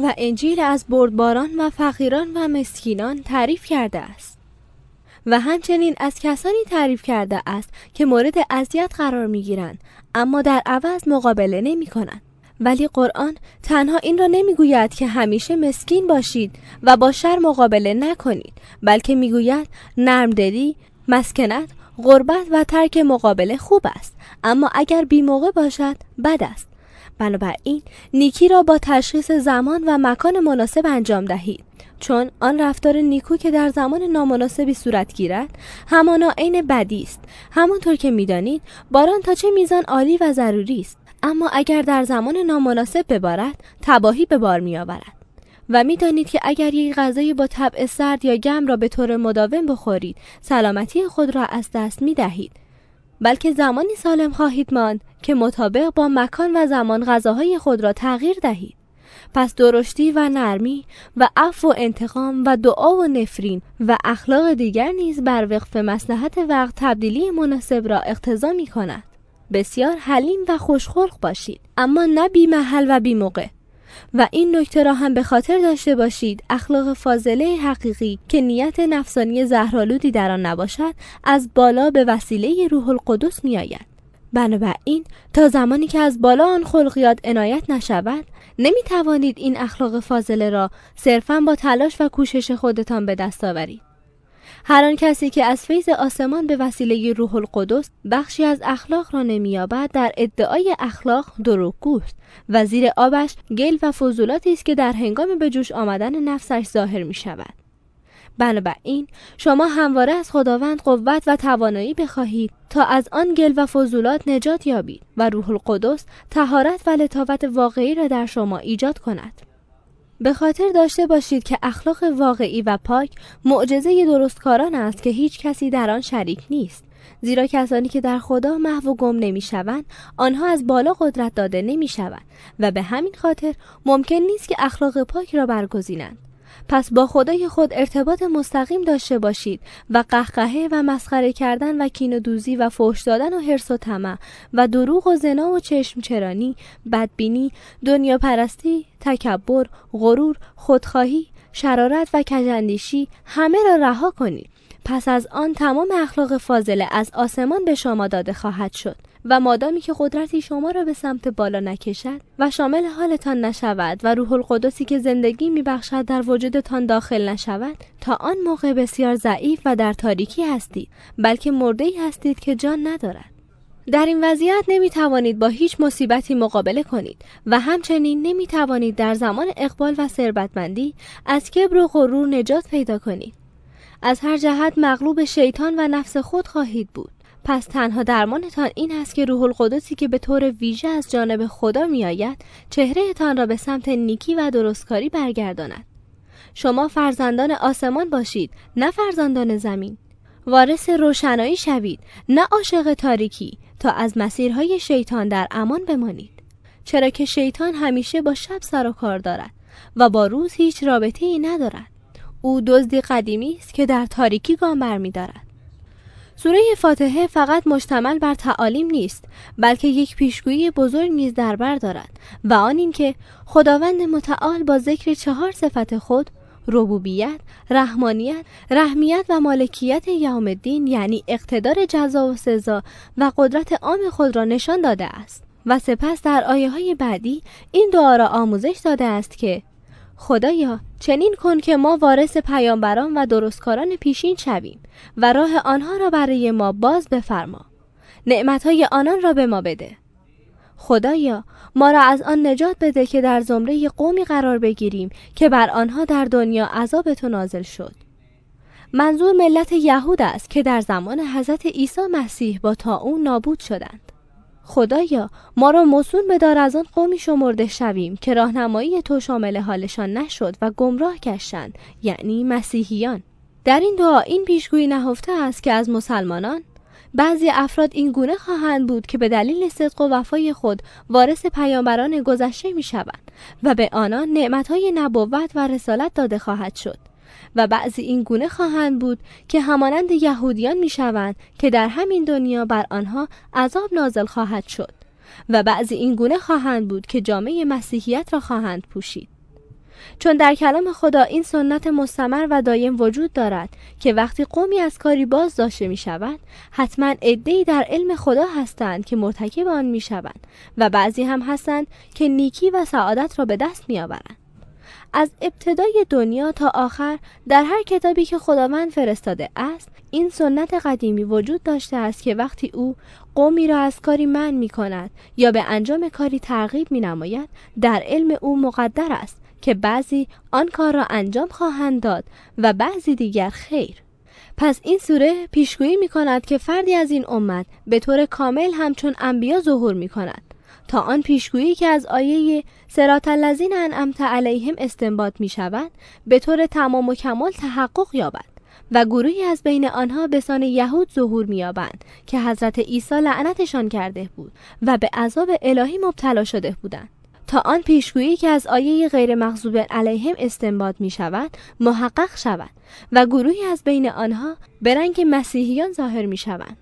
و انجیل از بردباران و فقیران و مسکینان تعریف کرده است. و همچنین از کسانی تعریف کرده است که مورد اذیت قرار می گیرند اما در عوض مقابله نمی کنند. ولی قرآن تنها این را نمی‌گوید که همیشه مسکین باشید و با شر مقابله نکنید بلکه می‌گوید نرمدلی مسکنت غربت و ترک مقابله خوب است. اما اگر بی موقع باشد بد است. بنابراین نیکی را با تشخیص زمان و مکان مناسب انجام دهید. چون آن رفتار نیکو که در زمان نامناسبی صورت گیرد همانا عین بدی است. همانطور که می‌دانید باران تا چه میزان عالی و ضروری است اما اگر در زمان نامناسب ببارد تباهی به بار میآورد. و می‌دانید که اگر یک غذای با طبع سرد یا گرم را به طور مداوم بخورید سلامتی خود را از دست می دهید بلکه زمانی سالم خواهید ماند که مطابق با مکان و زمان غذاهای خود را تغییر دهید. پس درشتی و نرمی و عفو و انتقام و دعا و نفرین و اخلاق دیگر نیز بر وقف مسلحت وقت تبدیلی مناسب را اقتضا می کند. بسیار حلیم و خوشخلق باشید. اما نه بی محل و بی موقع و این نکته را هم به خاطر داشته باشید اخلاق فاضله حقیقی که نیت نفسانی زهرالودی در آن نباشد از بالا به وسیله روح القدس می آید بنابراین تا زمانی که از بالا آن خلقیات عنایت نشود نمی توانید این اخلاق فاضله را صرفا با تلاش و کوشش خودتان به دست آورید. هر آن کسی که از فیض آسمان به وسیله روح القدس بخشی از اخلاق را نمییابد در ادعای اخلاق دروغگوست و زیر آبش گل و فضولاتی است که در هنگام به جوش آمدن نفسش ظاهر می شود. بنابراین شما همواره از خداوند قوت و توانایی بخواهید تا از آن گل و فضولات نجات یابید و روح القدس تهارت و لطافت واقعی را در شما ایجاد کند. به خاطر داشته باشید که اخلاق واقعی و پاک معجزه درستکاران است که هیچ کسی در آن شریک نیست. زیرا کسانی که در خدا محو و گم نمی‌شوند آنها از بالا قدرت داده نمی‌شوند و به همین خاطر ممکن نیست که اخلاق پاک را برگزینند. پس با خدای خود ارتباط مستقیم داشته باشید و قهقهه و مسخره کردن و کین و دوزی و فحش دادن و حرس و طمع و دروغ و زنا و چشم چرانی بدبینی دنیا پرستی تکبر غرور خودخواهی شرارت و کجندیشی همه را رها کنید. پس از آن تمام اخلاق فاضله از آسمان به شما داده خواهد شد. و مادامی که قدرتی شما را به سمت بالا نکشد و شامل حالتان نشود و روح القدسی که زندگی میبخشد در وجودتان داخل نشود تا آن موقع بسیار ضعیف و در تاریکی هستید بلکه مرده ای هستید که جان ندارد. در این وضعیت نمی توانید با هیچ مصیبتی مقابله کنید و همچنین نمی توانید در زمان اقبال و ثروتمندی از کبر و غرور نجات پیدا کنید. از هر جهت مغلوب شیطان و نفس خود خواهید بود. پس تنها درمانتان این است که روح القدسی که به طور ویژه از جانب خدا میآید چهرهتان را به سمت نیکی و درستکاری برگرداند. شما فرزندان آسمان باشید نه فرزندان زمین. وارث روشنایی شوید نه عاشق تاریکی تا از مسیرهای شیطان در امان بمانید. چرا که شیطان همیشه با شب سر و کار دارد و با روز هیچ رابطه ای ندارد. او دزدی قدیمی است که در تاریکی گام برمیدارد. سوره فاتحه فقط مشتمل بر تعالیم نیست بلکه یک پیشگویی بزرگ نیز در بر دارد و آن اینکه خداوند متعال با ذکر چهار صفت خود ربوبیت، رحمانیت، رحمیت و مالکیت یوم الدین یعنی اقتدار جزا و سزا و قدرت عام خود را نشان داده است. و سپس در آیه های بعدی این دعا را آموزش داده است که خدایا چنین کن که ما وارث پیامبران و درستکاران پیشین شویم و راه آنها را برای ما باز بفرما. نعمتهای آنان را به ما بده. خدایا ما را از آن نجات بده که در زمره قومی قرار بگیریم که بر آنها در دنیا عذاب تو نازل شد. منظور ملت یهود است که در زمان حضرت عیسی مسیح با اون نابود شدند. خدایا ما را مسون بدار از آن قومی شمرده شویم که راهنمایی تو شامل حالشان نشد و گمراه گشتند یعنی مسیحیان. در این دعا این پیشگویی نهفته است که از مسلمانان بعضی افراد این گونه خواهند بود که به دلیل صدق و وفای خود وارث پیامبران گذشته می شوند و به آنان نعمتهای نبوت و رسالت داده خواهد شد. و بعضی این گونه خواهند بود که همانند یهودیان می شوند که در همین دنیا بر آنها عذاب نازل خواهد شد و بعضی این گونه خواهند بود که جامعه مسیحیت را خواهند پوشید. چون در کلام خدا این سنت مستمر و دایم وجود دارد که وقتی قومی از کاری باز داشته می شود حتما عدهای در علم خدا هستند که مرتکب آن می شوند و بعضی هم هستند که نیکی و سعادت را به دست می آورند از ابتدای دنیا تا آخر در هر کتابی که خداوند فرستاده است این سنت قدیمی وجود داشته است که وقتی او قومی را از کاری من می کند یا به انجام کاری ترغیب می نماید در علم او مقدر است که بعضی آن کار را انجام خواهند داد و بعضی دیگر خیر. پس این سوره پیشگویی می کند که فردی از این امت به طور کامل همچون انبیا ظهور می کند تا آن پیشگویی که از آیه سرات الذین انعمت علیهم استنباط می شود به طور تمام و کمال تحقق یابد و گروهی از بین آنها به سان یهود ظهور مییابند که حضرت عیسی لعنتشان کرده بود و به عذاب الهی مبتلا شده بودند. تا آن پیشگویی که از آیه غیر مغضوب علیهم استنباط می شود محقق شود و گروهی از بین آنها به رنگ مسیحیان ظاهر می شوند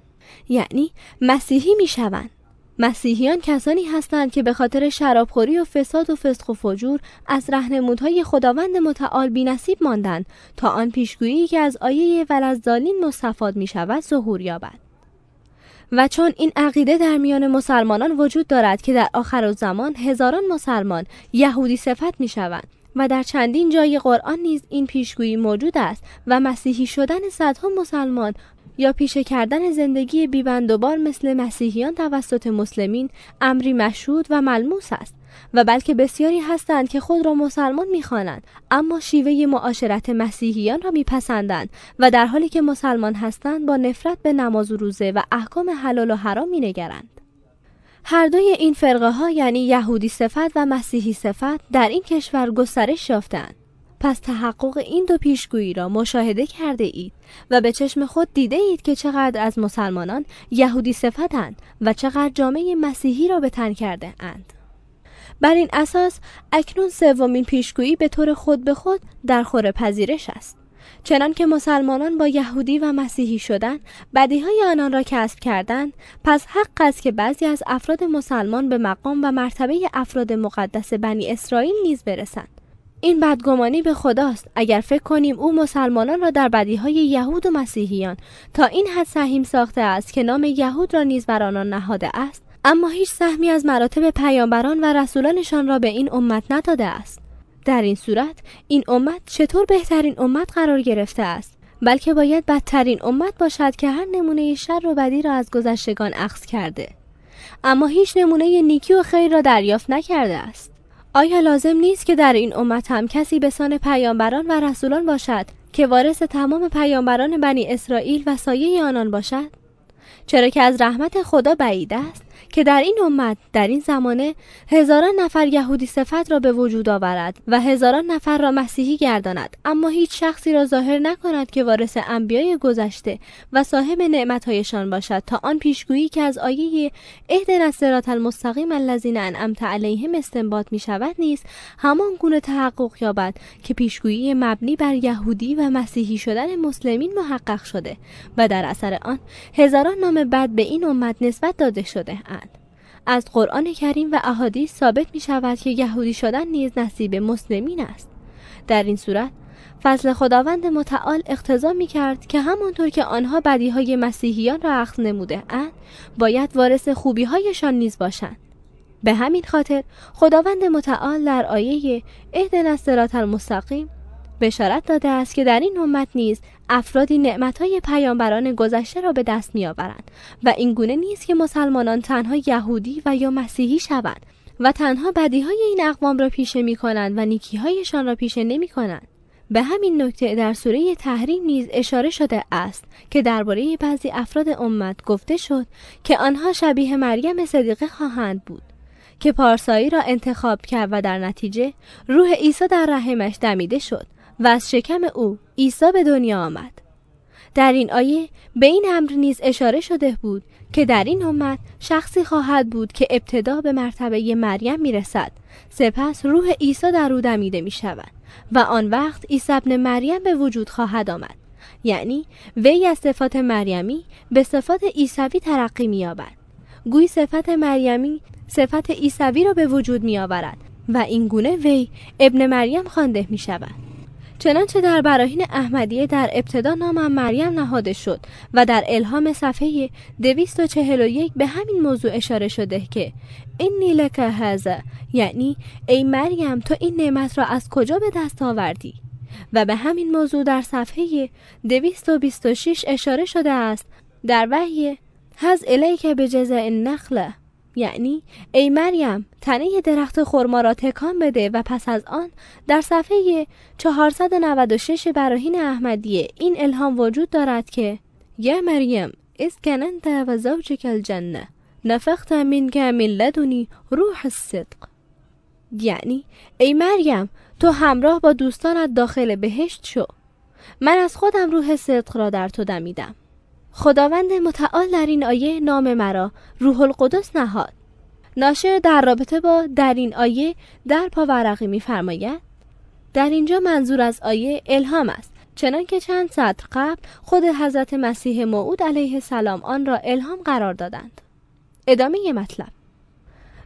یعنی مسیحی می شوند مسیحیان کسانی هستند که به خاطر شرابخوری و فساد و فسق و فجور از رهنمودهای خداوند متعال بینصیب ماندند تا آن پیشگویی که از آیه ولزدالین مستفاد می شود ظهور یابد. و چون این عقیده در میان مسلمانان وجود دارد که در آخر زمان هزاران مسلمان یهودی صفت می شوند و در چندین جای قرآن نیز این پیشگویی موجود است و مسیحی شدن صدها مسلمان یا پیشه کردن زندگی بیبندوبار مثل مسیحیان توسط مسلمین امری مشهود و ملموس است و بلکه بسیاری هستند که خود را مسلمان می‌خوانند اما شیوه معاشرت مسیحیان را میپسندند و در حالی که مسلمان هستند با نفرت به نماز و روزه و احکام حلال و حرام مینگرند. هر دوی این فرقه ها یعنی یهودی صفت و مسیحی صفت در این کشور گسترش یافتند پس تحقق این دو پیشگویی را مشاهده کرده اید و به چشم خود دیده اید که چقدر از مسلمانان یهودی صفتند و چقدر جامعه مسیحی را به تن کرده اند. بر این اساس اکنون سومین پیشگویی به طور خود به خود در خور پذیرش است. چنان که مسلمانان با یهودی و مسیحی شدن بدیهای آنان را کسب کردند پس حق است که بعضی از افراد مسلمان به مقام و مرتبه افراد مقدس بنی اسرائیل نیز برسند این بدگمانی به خداست. اگر فکر کنیم او مسلمانان را در بدیهای یهود و مسیحیان تا این حد سهیم ساخته است که نام یهود را نیز بر آنان نهاده است اما هیچ سهمی از مراتب پیامبران و رسولانشان را به این امت نداده است. در این صورت این امت چطور بهترین امت قرار گرفته است؟ بلکه باید بدترین امت باشد که هر نمونه شر و بدی را از گذشتگان اخذ کرده. اما هیچ نمونه نیکی و خیر را دریافت نکرده است. آیا لازم نیست که در این امت هم کسی به سان پیامبران و رسولان باشد که وارث تمام پیامبران بنی اسرائیل و سایه آنان باشد؟ چرا که از رحمت خدا بعید است که در این امت در این زمانه هزاران نفر یهودی صفت را به وجود آورد و هزاران نفر را مسیحی گرداند. اما هیچ شخصی را ظاهر نکند که وارث انبیای گذشته و صاحب نعمتهایشان باشد. تا آن پیشگویی که از آیه اهدنا الصراط المستقیم الذین انعمت علیهم استنباط می شود نیست همان گونه تحقق یابد که پیشگویی مبنی بر یهودی و مسیحی شدن مسلمین محقق شده و در اثر آن هزاران نام بد به این امت نسبت داده شده از قرآن کریم و احادیث ثابت می شود که یهودی شدن نیز نصیب مسلمین است. در این صورت فضل خداوند متعال اقتضا می کرد که همانطور که آنها بدی های مسیحیان را اخذ نموده اند باید وارث خوبی هایشان نیز باشند. به همین خاطر خداوند متعال در آیه اهدنا الصراط المستقیم بشارت داده است که در این امت نیز افرادی نعمتهای پیامبران گذشته را به دست میآورند و این گونه نیست که مسلمانان تنها یهودی و یا مسیحی شوند و تنها بدیهای این اقوام را پیشه می کنند و نیکیهایشان را پیشه نمی کنند. به همین نکته در سوره تحریم نیز اشاره شده است که درباره بعضی افراد امت گفته شد که آنها شبیه مریم صدیقه خواهند بود که پارسایی را انتخاب کرد و در نتیجه روح عیسی در رحمش دمیده شد و از شکم او عیسی به دنیا آمد. در این آیه به این امر نیز اشاره شده بود که در این امت شخصی خواهد بود که ابتدا به مرتبه مریم می‌رسد سپس روح عیسی در او دمیده می شود و آن وقت عیسی ابن مریم به وجود خواهد آمد. یعنی وی از صفات مریمی به صفات عیسوی ترقی می یابد گوی صفت مریمی صفت عیسوی را به وجود می آورد و این گونه وی ابن مریم خوانده می شود چنانچه در براهین احمدیه در ابتدا نامم مریم نهاده شد و در الهام صفحه 241 به همین موضوع اشاره شده که اینی لک هذا یعنی ای مریم تو این نعمت را از کجا به دست آوردی؟ و به همین موضوع در صفحه 226 اشاره شده است در وحی هز الیک به جزء النخله یعنی ای مریم تنه درخت خرما را تکان بده و پس از آن در صفحه 496 براهین احمدیه این الهام وجود دارد که یا مریم اسکننت و زوجک الجنه نفخت من لدنی روح الصدق. یعنی ای مریم تو همراه با دوستانت داخل بهشت شو. من از خودم روح صدق را در تو دمیدم. خداوند متعال در این آیه نام مرا روح القدس نهاد. ناشر در رابطه با در این آیه در پاورقی میفرماید در اینجا منظور از آیه الهام است چنانکه چند سطر قبل خود حضرت مسیح موعود علیه السلام آن را الهام قرار دادند. ادامه مطلب.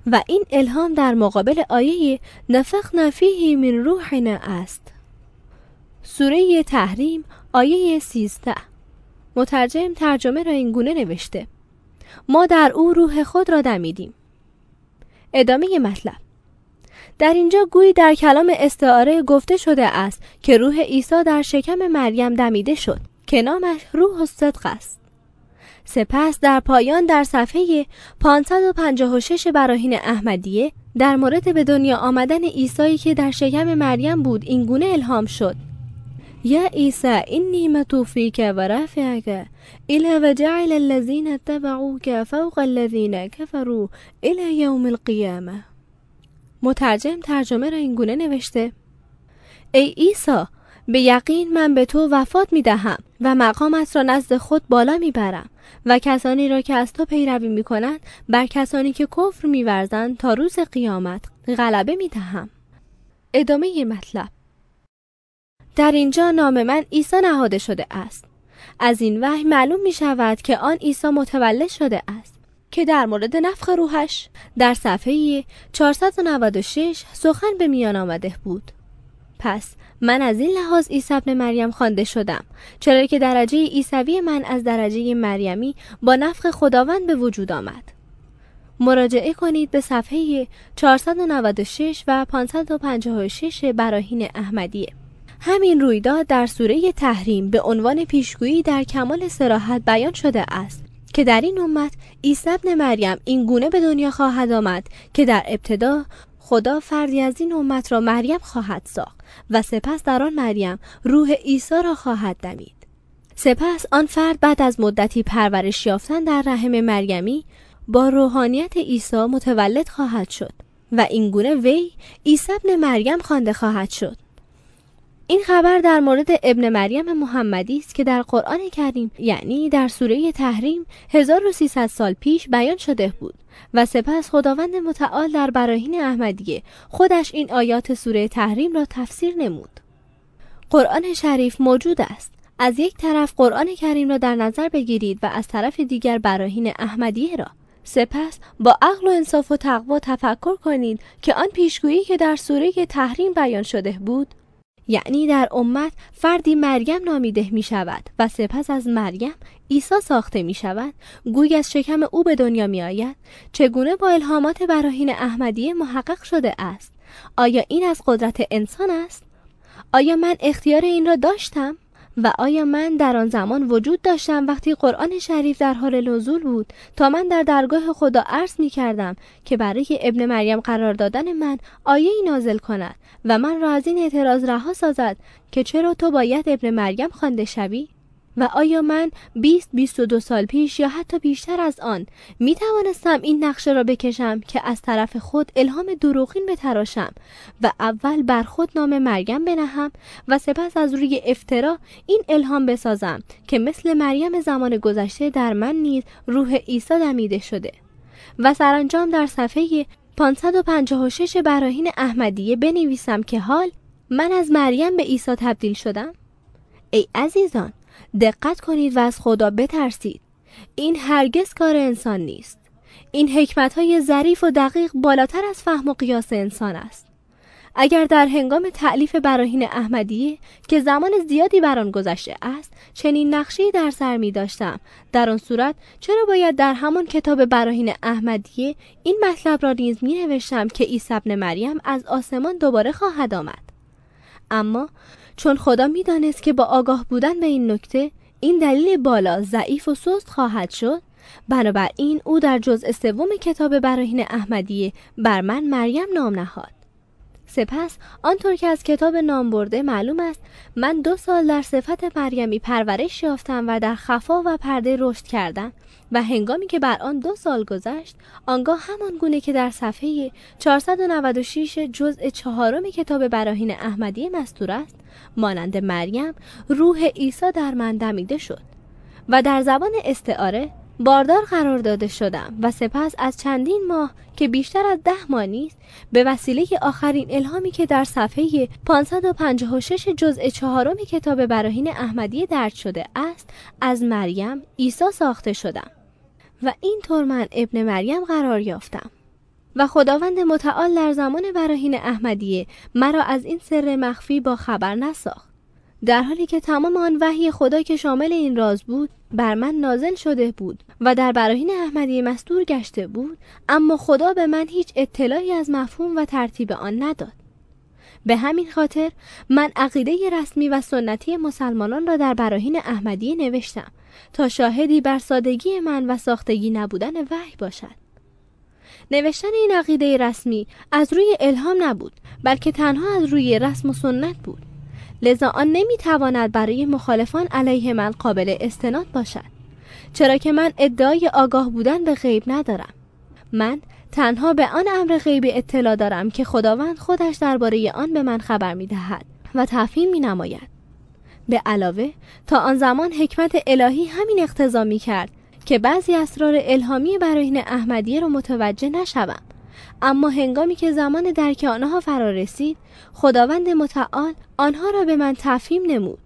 و این الهام در مقابل آیه نفخ نفیه من روحنا است. سوره تحریم آیه 13 مترجم ترجمه را این گونه نوشته. ما در او روح خود را دمیدیم. ادامه مطلب. در اینجا گویی در کلام استعاره گفته شده است که روح عیسی در شکم مریم دمیده شد که نامش روح الصدق است. سپس در پایان در صفحه 556 براهین احمدیه در مورد به دنیا آمدن عیسی که در شکم مریم بود این گونه الهام شد. یا عیسی اینی متوفیک و رافعک الى و جعل الذین اتبعوک فوق الذین کفروا الى یوم القیامه مترجم ترجمه را این گونه نوشته. ای عیسی به یقین من به تو وفات می دهم و مقامت را نزد خود بالا می برم و کسانی را که از تو پیروی می کنند بر کسانی که کفر می ورزند تا روز قیامت غلبه می دهم. ادامه مطلب. در اینجا نام من عیسی نهاده شده است. از این وحی معلوم می شود که آن عیسی متولد شده است که در مورد نفخ روحش در صفحه 496 سخن به میان آمده بود. پس من از این لحاظ عیسی ابن مریم خوانده شدم چرا که درجه عیسوی من از درجه مریمی با نفخ خداوند به وجود آمد. مراجعه کنید به صفحه 496 و 556 براهین احمدیه همین رویداد در سوره تحریم به عنوان پیشگویی در کمال سراحت بیان شده است که در این امت عیسی ابن مریم این گونه به دنیا خواهد آمد که در ابتدا خدا فردی از این امت را مریم خواهد ساخت و سپس در آن مریم روح عیسی را خواهد دمید. سپس آن فرد بعد از مدتی پرورش یافتن در رحم مریمی با روحانیت عیسی متولد خواهد شد و این گونه وی عیسی ابن مریم خوانده خواهد شد. این خبر در مورد ابن مریم محمدی است که در قرآن کریم یعنی در سوره تحریم 1300 سال پیش بیان شده بود و سپس خداوند متعال در براهین احمدیه خودش این آیات سوره تحریم را تفسیر نمود. قرآن شریف موجود است. از یک طرف قرآن کریم را در نظر بگیرید و از طرف دیگر براهین احمدیه را. سپس با عقل و انصاف و تقوا تفکر کنید که آن پیشگویی که در سوره تحریم بیان شده بود یعنی در امت فردی مریم نامیده می شود و سپس از مریم عیسی ساخته می شود گوی از شکم او به دنیا می آید چگونه با الهامات براهین احمدیه محقق شده است؟ آیا این از قدرت انسان است؟ آیا من اختیار این را داشتم؟ و آیا من در آن زمان وجود داشتم وقتی قرآن شریف در حال نزول بود تا من در درگاه خدا عرض می کردم که برای ابن مریم قرار دادن من آیه ای نازل کند و من را از این اعتراض رها سازد که چرا تو باید ابن مریم خوانده شوی؟ و آیا من 20 22 سال پیش یا حتی بیشتر از آن می توانستم این نقشه را بکشم که از طرف خود الهام دروغین بتراشم و اول بر خود نام مریم بنهم و سپس از روی افترا این الهام بسازم که مثل مریم زمان گذشته در من نیز روح عیسی دمیده شده و سرانجام در صفحه 556 براهین احمدیه بنویسم که حال من از مریم به عیسی تبدیل شدم؟ ای عزیزان دقت کنید و از خدا بترسید. این هرگز کار انسان نیست. این حکمت های ظریف و دقیق بالاتر از فهم و قیاس انسان است. اگر در هنگام تعلیف براهین احمدیه که زمان زیادی بر آن گذشته است چنین نقشه‌ای در سر می داشتم در آن صورت چرا باید در همان کتاب براهین احمدیه این مطلب را نیز می نوشتم که عیسی ابن مریم از آسمان دوباره خواهد آمد؟ اما چون خدا می‌دانست که با آگاه بودن به این نکته این دلیل بالا ضعیف و سست خواهد شد. بنابراین او در جزء سوم کتاب براهین احمدیه بر من مریم نام نهاد. سپس آنطور که از کتاب نام برده معلوم است من دو سال در صفت مریمی پرورش یافتم و در خفا و پرده رشد کردم. و هنگامی که بر آن دو سال گذشت آنگاه همان گونه که در صفحه 496 جزء چهارم کتاب براهین احمدی مستور است مانند مریم روح عیسی در من دمیده شد و در زبان استعاره باردار قرار داده شدم و سپس از چندین ماه که بیشتر از ده ماه نیست به وسیله آخرین الهامی که در صفحه 556 جزء چهارم کتاب براهین احمدی درد شده است از مریم عیسی ساخته شدم. و اینطور من ابن مریم قرار یافتم. و خداوند متعال در زمان براهین احمدیه مرا از این سر مخفی با خبر نساخت. در حالی که تمام آن وحی خدا که شامل این راز بود بر من نازل شده بود و در براهین احمدی مستور گشته بود اما خدا به من هیچ اطلاعی از مفهوم و ترتیب آن نداد. به همین خاطر من عقیده رسمی و سنتی مسلمانان را در براهین احمدی نوشتم تا شاهدی بر سادگی من و ساختگی نبودن وحی باشد. نوشتن این عقیده رسمی از روی الهام نبود بلکه تنها از روی رسم و سنت بود. لذا آن نمی‌تواند برای مخالفان علیه من قابل استناد باشد چرا که من ادعای آگاه بودن به غیب ندارم. من تنها به آن امر غیبی اطلاع دارم که خداوند خودش درباره آن به من خبر می دهد و تفهیم می نماید. به علاوه تا آن زمان حکمت الهی همین اقتضا می کرد که بعضی اسرار الهامی براهین احمدیه را متوجه نشوم اما هنگامی که زمان درک آنها فرا رسید خداوند متعال آنها را به من تفهیم نمود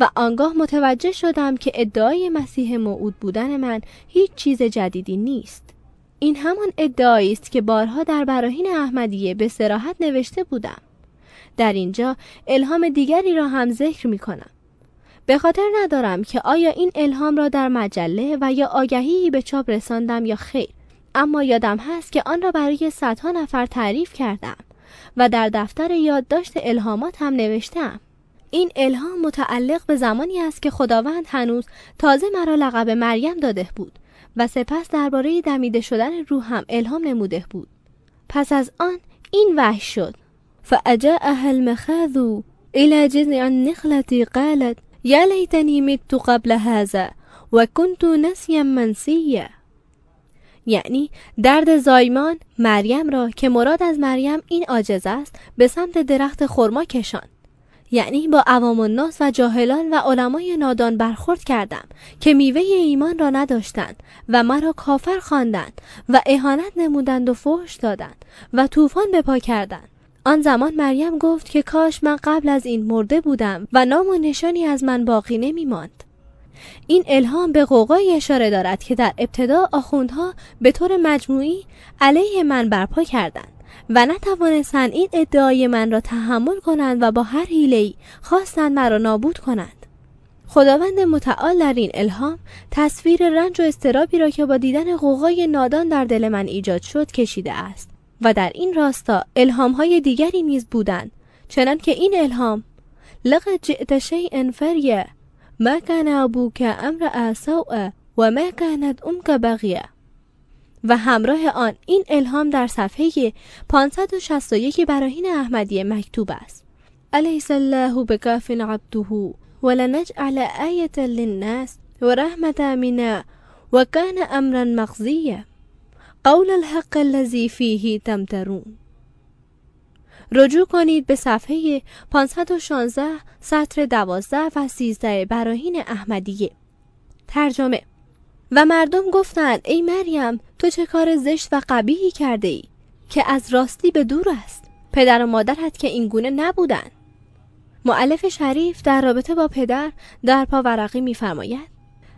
و آنگاه متوجه شدم که ادعای مسیح موعود بودن من هیچ چیز جدیدی نیست این همان ادعایی است که بارها در براهین احمدیه به سراحت نوشته بودم. در اینجا الهام دیگری را هم ذکر می کنم به خاطر ندارم که آیا این الهام را در مجله و یا آگهی به چاپ رساندم یا خیر. اما یادم هست که آن را برای صدها نفر تعریف کردم و در دفتر یادداشت الهامات هم نوشتم. این الهام متعلق به زمانی است که خداوند هنوز تازه مرا لقب مریم داده بود. و سپس درباره دمیده شدن روح هم الهام نموده بود. پس از آن این وحی شد. فاجاءها المخاذ الى جذع النخلة قالت یا لیتنی مت قبل هذا و کنت نسیا منسیا یعنی درد زایمان مریم را که مراد از مریم این عاجز است به سمت درخت خرما کشان یعنی با عوام الناس و جاهلان و علمای نادان برخورد کردم که میوه ایمان را نداشتند و مرا کافر خواندند و اهانت نمودند و فحش دادند و طوفان بپا کردند آن زمان مریم گفت که کاش من قبل از این مرده بودم و نام و نشانی از من باقی نمی ماند. این الهام به قوقایی اشاره دارد که در ابتدا آخوندها به طور مجموعی علیه من برپا کردند و نتوانستند این ادعای من را تحمل کنند و با هر حیله‌ای خواستند مرا نابود کنند. خداوند متعال در این الهام تصویر رنج و استرابی را که با دیدن قوقای نادان در دل من ایجاد شد کشیده است و در این راستا الهام های دیگری نیز بودند. چنان که این الهام لقد جئت شیئا فریه ما كان ابوك امر سوء و ما كانت امك بغیه. و همراه آن این الهام در صفحه 561 براهین احمدی مکتوب است. الیس الله بکاف عبده ولنجعل آیه للناس و رحمت منا و کان امرا مقضیه قول الحق الذي فيه تمترون. رجوع کنید به صفحه 516 سطر 12 و 13 براهین احمدیه. ترجمه و مردم گفتند ای مریم تو چه کار زشت و قبیهی کرده ای که از راستی به دور است پدر و مادرت که این گونه نبودند معلف شریف در رابطه با پدر در پاورقی میفرماید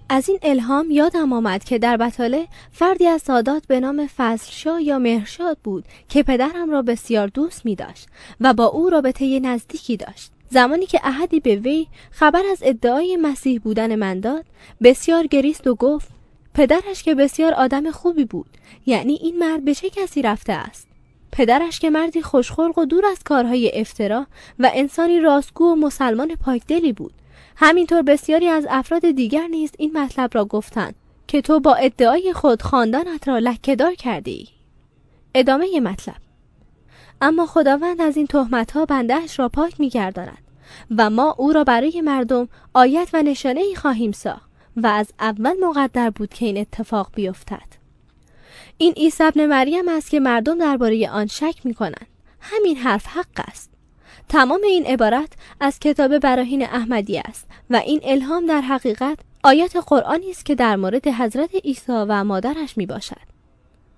از این الهام یادم آمد که در بطاله فردی از سادات به نام فضلشاه یا مهرشاد بود که پدرم را بسیار دوست می داشت و با او رابطه نزدیکی داشت. زمانی که احدی به وی خبر از ادعای مسیح بودن من داد بسیار گریست و گفت پدرش که بسیار آدم خوبی بود. یعنی این مرد به چه کسی رفته است؟ پدرش که مردی خوشخلق و دور از کارهای افترا و انسانی راستگو و مسلمان پاکدلی بود. همینطور بسیاری از افراد دیگر نیز این مطلب را گفتند که تو با ادعای خود خاندانت را لکهدار کرده ای. ادامه مطلب. اما خداوند از این تهمت ها بندهش را پاک میگرداند و ما او را برای مردم آیت و نشانه ای خواهیم ساخت. و از اول مقدر بود که این اتفاق بیفتد. این عیسی ابن مریم است که مردم درباره آن شک می کنند همین حرف حق است. تمام این عبارت از کتاب براهین احمدی است و این الهام در حقیقت آیات قرآنی است که در مورد حضرت عیسی و مادرش می باشد.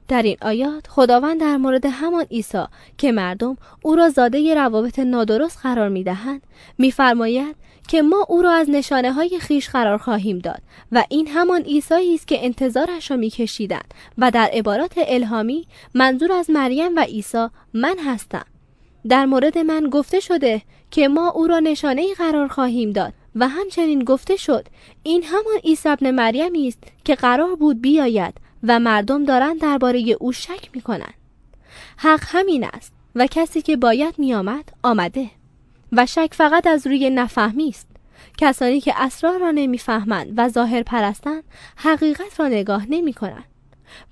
در این آیات خداوند در مورد همان عیسی که مردم او را زاده روابط نادرست قرار می دهند میفرماید که ما او را از نشانه های خیش قرار خواهیم داد و این همان عیسی است که انتظارش را میکشیدند و در عبارات الهامی منظور از مریم و عیسی من هستم در مورد من گفته شده که ما او را نشانه قرار خواهیم داد و همچنین گفته شد این همان عیسی ابن مریمی است که قرار بود بیاید و مردم دارند درباره او شک می‌کنند. حق همین است و کسی که باید میآمد آمده. و شک فقط از روی نفهمی است. کسانی که اسرار را نمی‌فهمند و ظاهر پرستند حقیقت را نگاه نمی کنند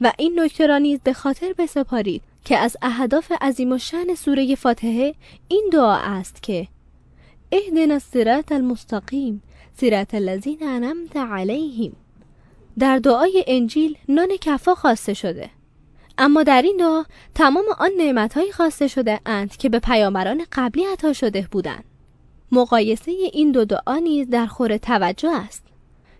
و این نکته را نیز به خاطر بسپارید که از اهداف عظیم و شن سوره فاتحه این دعا است که اهدنا الصراط المستقیم صراط الذین انعمت علیهم. در دعای انجیل نان کفا خواسته شده. اما در این دعا تمام آن نعمتهایی خواسته شده اند که به پیامبران قبلی عطا شده بودند. مقایسه این دو دعا نیز در خور توجه است.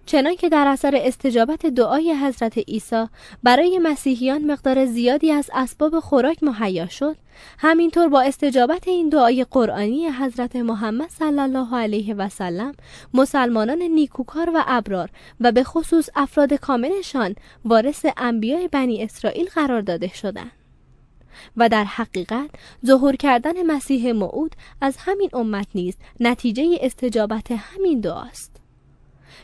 چنان که در اثر استجابت دعای حضرت عیسی برای مسیحیان مقدار زیادی از اسباب خوراک مهیا شد همینطور با استجابت این دعای قرآنی حضرت محمد صلی الله علیه و سلم مسلمانان نیکوکار و ابرار و به خصوص افراد کاملشان وارث انبیاء بنی اسرائیل قرار داده شدند. و در حقیقت ظهور کردن مسیح موعود از همین امت نیز نتیجه استجابت همین دعاست.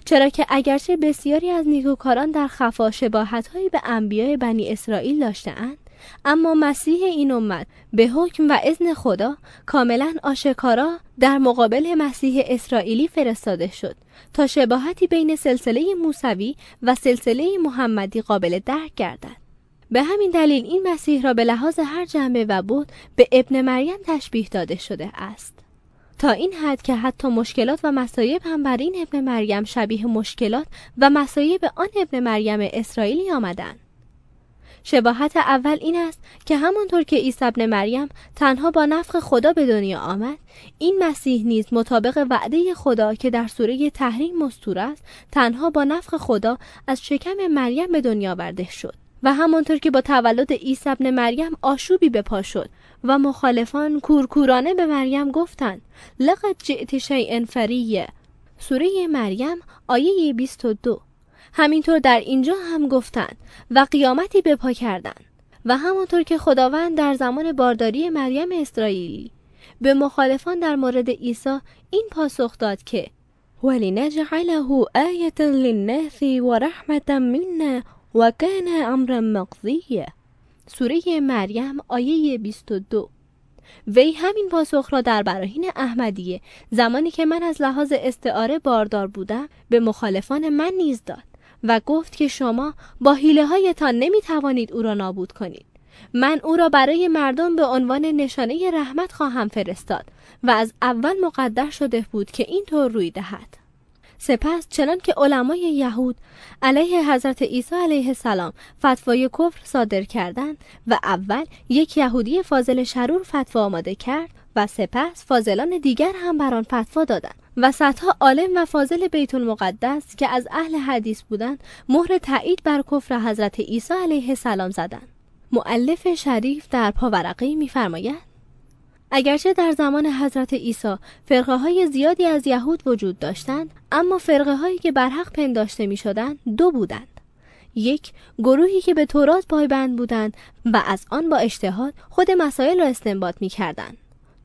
چرا که اگرچه بسیاری از نیکوکاران در خفا شباهتهایی به انبیاء بنی اسرائیل داشتهاند اما مسیح این امت به حکم و اذن خدا کاملا آشکارا در مقابل مسیح اسرائیلی فرستاده شد تا شباهتی بین سلسله موسوی و سلسله محمدی قابل درک گردد. به همین دلیل این مسیح را به لحاظ هر جنبه و بود به ابن مریم تشبیه داده شده است. تا این حد که حتی مشکلات و مصایب هم بر این ابن مریم شبیه مشکلات و مصایب آن ابن مریم اسرائیلی آمدند. شباهت اول این است که همانطور که عیسی ابن مریم تنها با نفخ خدا به دنیا آمد این مسیح نیز مطابق وعده خدا که در سوره تحریم مستور است تنها با نفخ خدا از شکم مریم به دنیا آورده شد و همانطور که با تولد عیسی ابن مریم آشوبی به پا شد و مخالفان کورکورانه به مریم گفتند. لقد جئت شیء فریه. سوره مریم آیه 22 همینطور در اینجا هم گفتند و قیامتی به پا کردند و همانطور که خداوند در زمان بارداری مریم اسرائیلی به مخالفان در مورد عیسی این پاسخ داد که ولنجعله آیه للناس و منا و کان امرا مقضیه. سوره مریم آیه 22 وی همین پاسخ را در براهین احمدیه زمانی که من از لحاظ استعاره باردار بودم به مخالفان من نیز داد و گفت که شما با حیله هایتان نمی توانید او را نابود کنید. من او را برای مردم به عنوان نشانه رحمت خواهم فرستاد و از اول مقدر شده بود که این طور روی دهد. سپس چنان که علمای یهود علیه حضرت عیسی علیه السلام فتوای کفر صادر کردند و اول یک یهودی فاضل شرور فتوا آماده کرد و سپس فاضلان دیگر هم بر آن فتوا دادند و صدها عالم و فاضل بیت المقدس که از اهل حدیث بودند مهر تایید بر کفر حضرت عیسی علیه السلام زدند. مؤلف شریف در پاورقی میفرماید اگرچه در زمان حضرت عیسی فرقه های زیادی از یهود وجود داشتند اما فرقه هایی که برحق پنداشته می شدند دو بودند یک گروهی که به تورات پایبند بودند و از آن با اجتهاد خود مسائل را استنباط می کردند.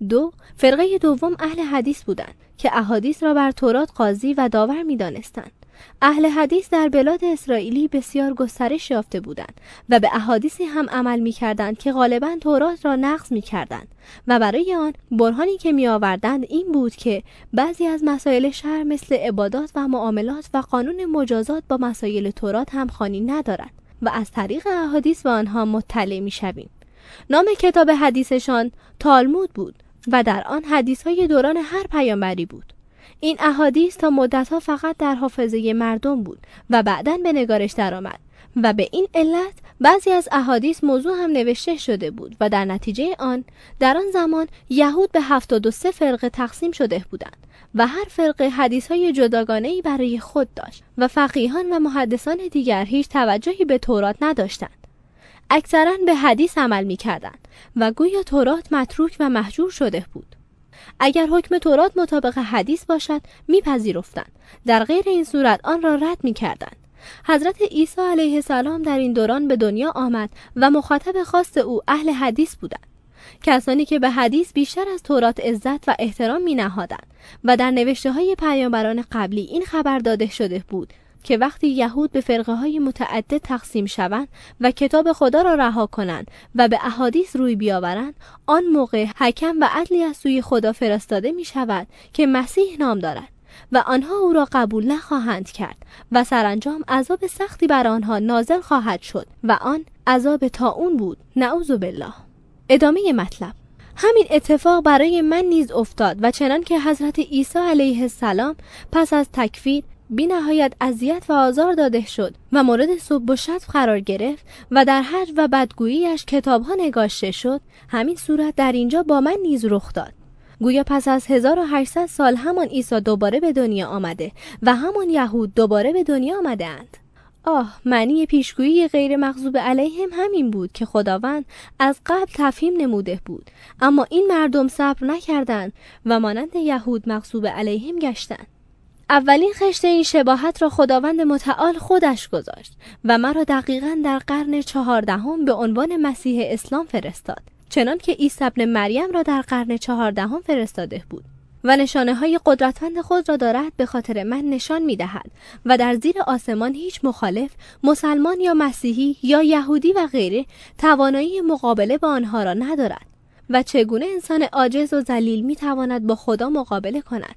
دو فرقه دوم اهل حدیث بودند که احادیث را بر تورات قاضی و داور می دانستند. اهل حدیث در بلاد اسرائیلی بسیار گسترش یافته بودند و به احادیثی هم عمل می کردند که غالبا تورات را نقض می کردند و برای آن برهانی که می آوردند این بود که بعضی از مسائل شهر مثل عبادات و معاملات و قانون مجازات با مسائل تورات هم خانی ندارد و از طریق احادیث به آنها مطلع می شویم. نام کتاب حدیثشان تالمود بود و در آن حدیث های دوران هر پیامبری بود. این احادیث تا مدتها فقط در حافظه مردم بود و بعدا به نگارش درآمد و به این علت بعضی از احادیث موضوع هم نوشته شده بود و در نتیجه آن در آن زمان یهود به 73 فرقه تقسیم شده بودند و هر فرقه حدیث های جداگانه برای خود داشت و فقیهان و محدثان دیگر هیچ توجهی به تورات نداشتند. اکثرا به حدیث عمل می کردند و گویا تورات متروک و محجور شده بود. اگر حکم تورات مطابق حدیث باشد میپذیرفتند. در غیر این صورت آن را رد می‌کردند. حضرت عیسی علیه السلام در این دوران به دنیا آمد و مخاطب خاص او اهل حدیث بودند. کسانی که به حدیث بیشتر از تورات عزت و احترام می نهادند و در نوشته های پیامبران قبلی این خبر داده شده بود. که وقتی یهود به فرقه های متعدد تقسیم شوند و کتاب خدا را رها کنند و به احادیث روی بیاورند آن موقع حکم و عدلی از سوی خدا فرستاده می شود که مسیح نام دارد و آنها او را قبول نخواهند کرد و سرانجام عذاب سختی بر آنها نازل خواهد شد و آن عذاب اون بود. نعوذ بالله. ادامه مطلب. همین اتفاق برای من نیز افتاد و چنان که حضرت عیسی علیه السلام پس از تکفیر بی نهایت اذیت و آزار داده شد و مورد صبح و شد قرار گرفت و در حج و بدگوییش کتاب ها نگاشته شد. همین صورت در اینجا با من نیز رخ داد. گویا پس از 1800 سال همان عیسی دوباره به دنیا آمده و همان یهود دوباره به دنیا آمده اند. آه معنی پیشگویی غیر مغضوب علیهم همین بود که خداوند از قبل تفهیم نموده بود. اما این مردم صبر نکردند و مانند یهود مغضوب علیهم گشتند. اولین خشت این شباهت را خداوند متعال خودش گذاشت و مرا دقیقا در قرن چهاردهم به عنوان مسیح اسلام فرستاد. چنان که عیسی ابن مریم را در قرن چهاردهم فرستاده بود و نشانه های قدرتمند خود را دارد به خاطر من نشان می دهد و در زیر آسمان هیچ مخالف مسلمان یا مسیحی یا یهودی و غیره توانایی مقابله با آنها را ندارد و چگونه انسان عاجز و ذلیل می تواند با خدا مقابله کند.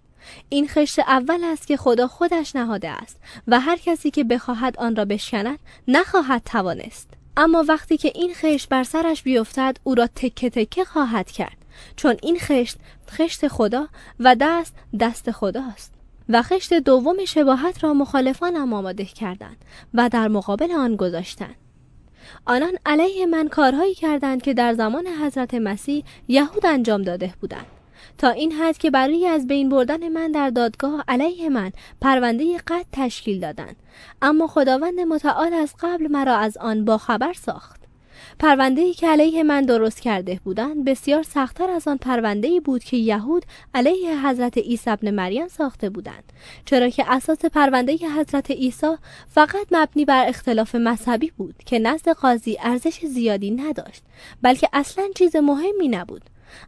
این خشت اول است که خدا خودش نهاده است و هر کسی که بخواهد آن را بشکند نخواهد توانست. اما وقتی که این خشت بر سرش بیفتد او را تکه تکه خواهد کرد. چون این خشت خشت خدا و دست دست خداست. و خشت دوم شباهت را مخالفانم آماده کردند و در مقابل آن گذاشتند. آنان علیه من کارهایی کردند که در زمان حضرت مسیح یهود انجام داده بودند. تا این حد که برای از بین بردن من در دادگاه علیه من پرونده قد تشکیل دادند. اما خداوند متعال از قبل مرا از آن با خبر ساخت. پرونده که علیه من درست کرده بودند بسیار سختتر از آن پرونده بود که یهود علیه حضرت عیسی ابن مریم ساخته بودند. چرا که اساس پرونده حضرت عیسی فقط مبنی بر اختلاف مذهبی بود که نزد قاضی ارزش زیادی نداشت بلکه اصلا چیز مهمی نبود.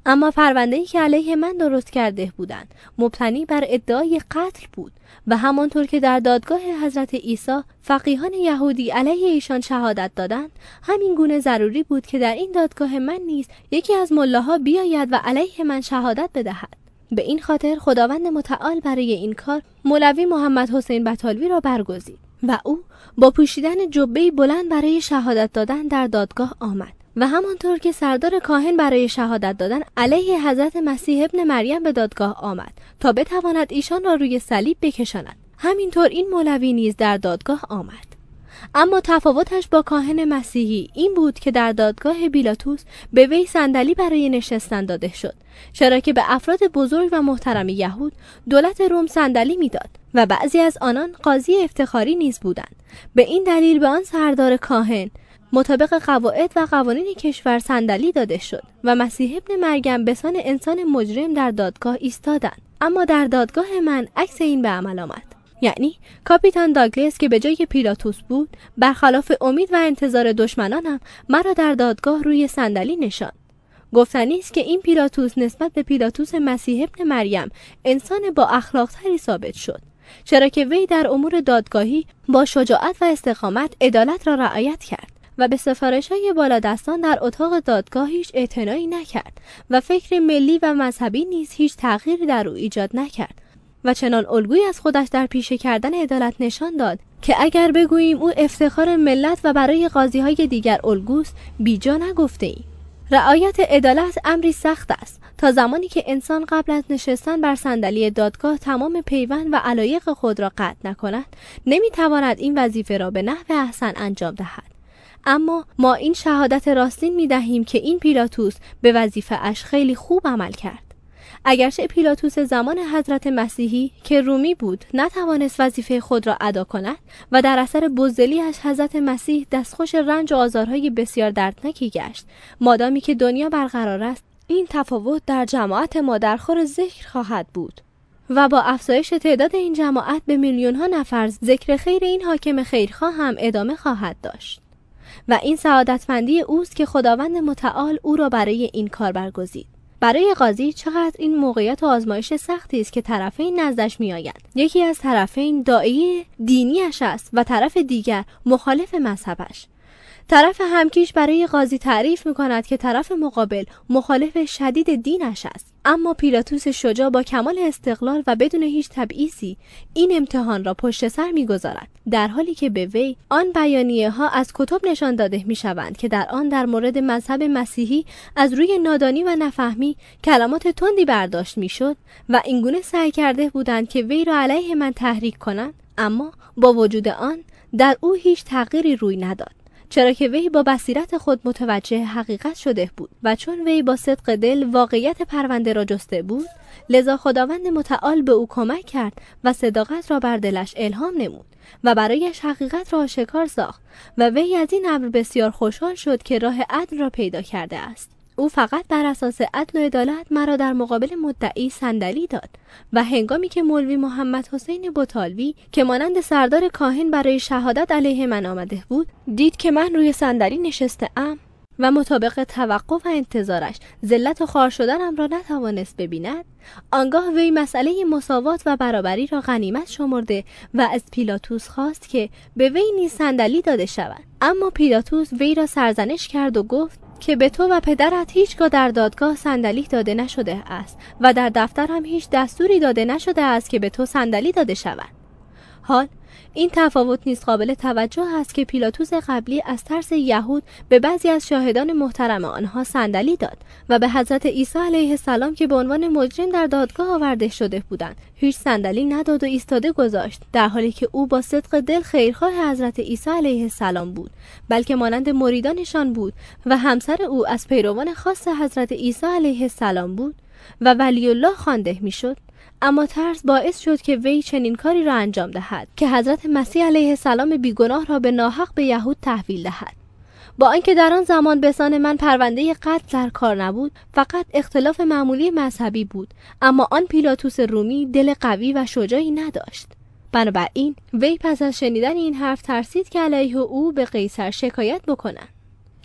اما ای که علیه من درست کرده بودند مبتنی بر ادعای قتل بود و همانطور که در دادگاه حضرت عیسی فقیهان یهودی علیه ایشان شهادت دادند همین گونه ضروری بود که در این دادگاه من نیز یکی از ملاها بیاید و علیه من شهادت بدهد. به این خاطر خداوند متعال برای این کار مولوی محمد حسین بطالوی را برگزید و او با پوشیدن جبه بلند برای شهادت دادن در دادگاه آمد. و همانطور که سردار کاهن برای شهادت دادن علیه حضرت مسیح ابن مریم به دادگاه آمد تا بتواند ایشان را روی صلیب بکشاند. همینطور این مولوی نیز در دادگاه آمد. اما تفاوتش با کاهن مسیحی این بود که در دادگاه بیلاتوس به وی صندلی برای نشستن داده شد چرا که به افراد بزرگ و محترم یهود دولت روم صندلی می‌داد و بعضی از آنان قاضی افتخاری نیز بودند. به این دلیل به آن سردار کاهن مطابق قواعد و قوانین کشور صندلی داده شد و مسیح ابن مریم به سان انسان مجرم در دادگاه ایستادند اما در دادگاه من عکس این به عمل آمد. یعنی کاپیتان داگلس که به جای پیلاتوس بود برخلاف امید و انتظار دشمنانم مرا در دادگاه روی صندلی نشان گفتنی است که این پیلاتوس نسبت به پیلاتوس مسیح ابن مریم انسان با اخلاقتری ثابت شد. چرا که وی در امور دادگاهی با شجاعت و استقامت عدالت را رعایت کرد. و به سفارش های بالادستان در اتاق دادگاه هیچ اعتنایی نکرد و فکر ملی و مذهبی نیز هیچ تغییری در او ایجاد نکرد و چنان الگویی از خودش در پیشه کردن عدالت نشان داد که اگر بگوییم او افتخار ملت و برای قاضی های دیگر الگوست بیجا نگفته ایم. رعایت عدالت امری سخت است تا زمانی که انسان قبل از نشستن بر صندلی دادگاه تمام پیوند و علایق خود را قطع نکند نمی‌تواند این وظیفه را به نحو احسن انجام دهد اما ما این شهادت راستین می دهیم که این پیلاتوس به وظیفه اش خیلی خوب عمل کرد. اگرچه پیلاتوس زمان حضرت مسیحی که رومی بود نتوانست وظیفه خود را ادا کند و در اثر بزدلیاش حضرت مسیح دستخوش رنج و آزارهای بسیار دردناکی گشت مادامی که دنیا برقرار است این تفاوت در جماعت ما در خور ذکر خواهد بود. و با افزایش تعداد این جماعت به میلیون ها نفر ذکر خیر این حاکم خیرخواه هم ادامه خواهد داشت. و این سعادتمندی اوست که خداوند متعال او را برای این کار برگزید. برای قاضی چقدر این موقعیت و آزمایش سختی است که طرفین نزدش میآیند. یکی از طرفین داعی دینیش است و طرف دیگر مخالف مذهبش. طرف همکیش برای قاضی تعریف می کند که طرف مقابل مخالف شدید دینش است. اما پیلاتوس شجاع با کمال استقلال و بدون هیچ تبعیضی این امتحان را پشت سر می‌گذارد. در حالی که به وی آن بیانیه ها از کتب نشان داده می شوند که در آن در مورد مذهب مسیحی از روی نادانی و نفهمی کلمات تندی برداشت می‌شد و اینگونه سعی کرده بودند که وی را علیه من تحریک کنند اما با وجود آن در او هیچ تغییری روی نداد. چرا که وی با بصیرت خود متوجه حقیقت شده بود و چون وی با صدق دل واقعیت پرونده را جسته بود لذا خداوند متعال به او کمک کرد و صداقت را بر دلش الهام نمود و برایش حقیقت را آشکار ساخت و وی از این امر بسیار خوشحال شد که راه عدل را پیدا کرده است. او فقط بر اساس عدل و عدالت مرا در مقابل مدعی صندلی داد و هنگامی که مولوی محمد حسین بوتالوی که مانند سردار کاهن برای شهادت علیه من آمده بود دید که من روی صندلی نشسته ام و مطابق توقع و انتظارش ذلت و خار شدنم را نتوانست ببیند آنگاه وی مسئله مساوات و برابری را غنیمت شمرده و از پیلاتوس خواست که به وی نیز صندلی داده شود. اما پیلاتوس وی را سرزنش کرد و گفت که به تو و پدرت هیچگاه در دادگاه صندلی داده نشده است و در دفتر هم هیچ دستوری داده نشده است که به تو صندلی داده شود. حال این تفاوت نیز قابل توجه است که پیلاتوس قبلی از ترس یهود به بعضی از شاهدان محترم آنها صندلی داد و به حضرت عیسی علیه السلام که به عنوان مجرم در دادگاه آورده شده بودند هیچ صندلی نداد و ایستاده گذاشت در حالی که او با صدق دل خیرخواه حضرت عیسی علیه السلام بود بلکه مانند مریدانشان بود و همسر او از پیروان خاص حضرت عیسی علیه السلام بود و ولی الله خوانده می‌شد. اما ترس باعث شد که وی چنین کاری را انجام دهد که حضرت مسیح علیه السلام بیگناه را به ناحق به یهود تحویل دهد. با آنکه در آن زمان به سان من پرونده قتل در کار نبود فقط اختلاف معمولی مذهبی بود اما آن پیلاتوس رومی دل قوی و شجاعی نداشت. بنابراین وی پس از شنیدن این حرف ترسید که علیه او به قیصر شکایت بکنند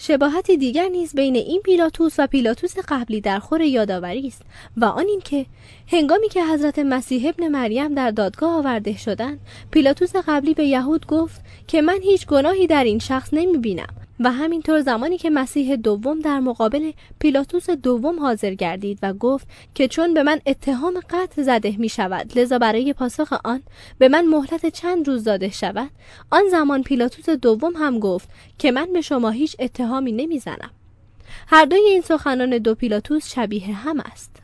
شباهتی دیگر نیز بین این پیلاتوس و پیلاتوس قبلی در خور یادآوری است و آن اینکه هنگامی که حضرت مسیح ابن مریم در دادگاه آورده شدند پیلاتوس قبلی به یهود گفت که من هیچ گناهی در این شخص نمی بینم و همینطور زمانی که مسیح دوم در مقابل پیلاتوس دوم حاضر گردید و گفت که چون به من اتهام قتل زده می شود لذا برای پاسخ آن به من مهلت چند روز داده شود آن زمان پیلاتوس دوم هم گفت که من به شما هیچ اتهامی نمی‌زنم. هر دوی این سخنان دو پیلاتوس شبیه هم است.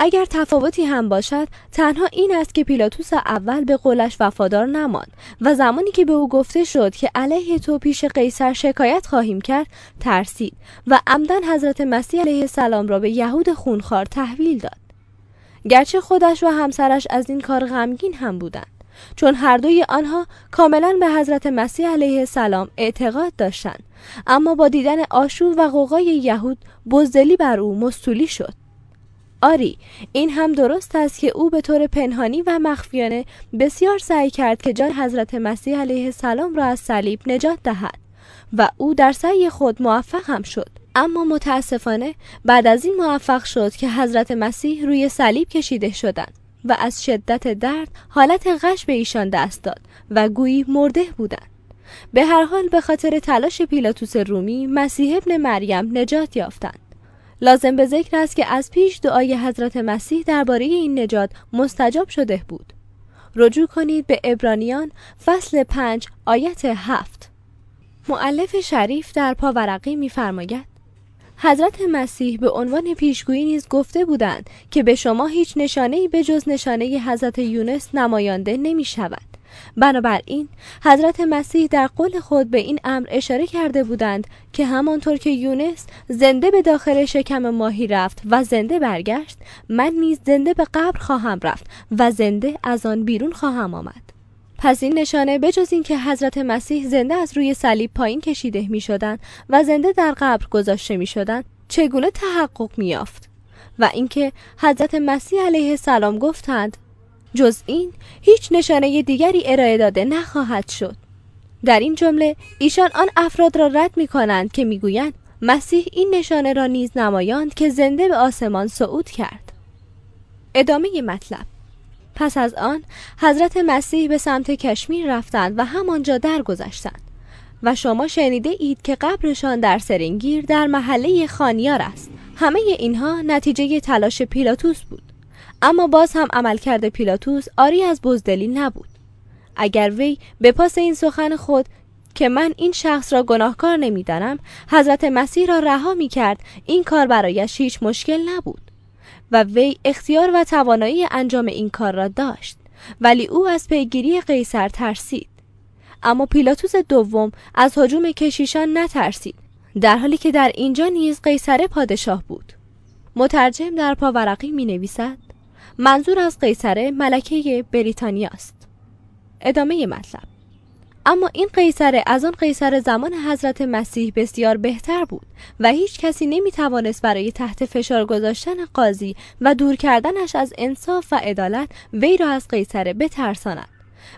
اگر تفاوتی هم باشد تنها این است که پیلاتوس اول به قولش وفادار نماند و زمانی که به او گفته شد که علیه تو پیش قیصر شکایت خواهیم کرد ترسید و عمدن حضرت مسیح علیه السلام را به یهود خونخوار تحویل داد. گرچه خودش و همسرش از این کار غمگین هم بودند چون هر دوی آنها کاملا به حضرت مسیح علیه السلام اعتقاد داشتند اما با دیدن آشوب و قوقای یهود بزدلی بر او مستولی شد. آری این هم درست است که او به طور پنهانی و مخفیانه بسیار سعی کرد که جان حضرت مسیح علیه السلام را از صلیب نجات دهد و او در سعی خود موفق هم شد. اما متاسفانه بعد از این موفق شد که حضرت مسیح روی صلیب کشیده شدند و از شدت درد حالت غش به ایشان دست داد و گویی مرده بودند. به هر حال به خاطر تلاش پیلاتوس رومی مسیح ابن مریم نجات یافتند. لازم به ذکر است که از پیش دعای حضرت مسیح درباره این نجات مستجاب شده بود رجوع کنید به ابرانیان فصل پنج آیت هفت معلف شریف در پاورقی می‌فرماید حضرت مسیح به عنوان پیشگویی نیز گفته بودند که به شما هیچ نشانه‌ای به جز نشانه حضرت یونس نمایانده نمی شود. بنابراین حضرت مسیح در قول خود به این امر اشاره کرده بودند که همانطور که یونس زنده به داخل شکم ماهی رفت و زنده برگشت من نیز زنده به قبر خواهم رفت و زنده از آن بیرون خواهم آمد. پس این نشانه بجز اینکه حضرت مسیح زنده از روی صلیب پایین کشیده می شدن و زنده در قبر گذاشته می شدن چگونه تحقق می یافت و اینکه حضرت مسیح علیه السلام گفتند جز این هیچ نشانه دیگری ارائه داده نخواهد شد. در این جمله ایشان آن افراد را رد می کنند که می‌گویند مسیح این نشانه را نیز نمایاند که زنده به آسمان صعود کرد. ادامه مطلب. پس از آن حضرت مسیح به سمت کشمیر رفتند و همانجا درگذشتند و شما شنیده اید که قبرشان در سرنگیر در محله خانیار است. همه اینها نتیجه تلاش پیلاتوس بود. اما باز هم عملکرد پیلاتوس آری از بزدلی نبود. اگر وی به پاس این سخن خود که من این شخص را گناهکار نمی‌دانم حضرت مسیح را رها می کرد این کار برایش هیچ مشکل نبود. و وی اختیار و توانایی انجام این کار را داشت ولی او از پیگیری قیصر ترسید. اما پیلاتوس دوم از حجوم کشیشان نترسید در حالی که در اینجا نیز قیصر پادشاه بود. مترجم در پاورقی می نویسد منظور از قیصره ملکه بریتانیا است. ادامه مطلب. اما این قیصر از آن قیصر زمان حضرت مسیح بسیار بهتر بود و هیچ کسی نمی توانست برای تحت فشار گذاشتن قاضی و دور کردنش از انصاف و عدالت وی را از قیصره بترساند.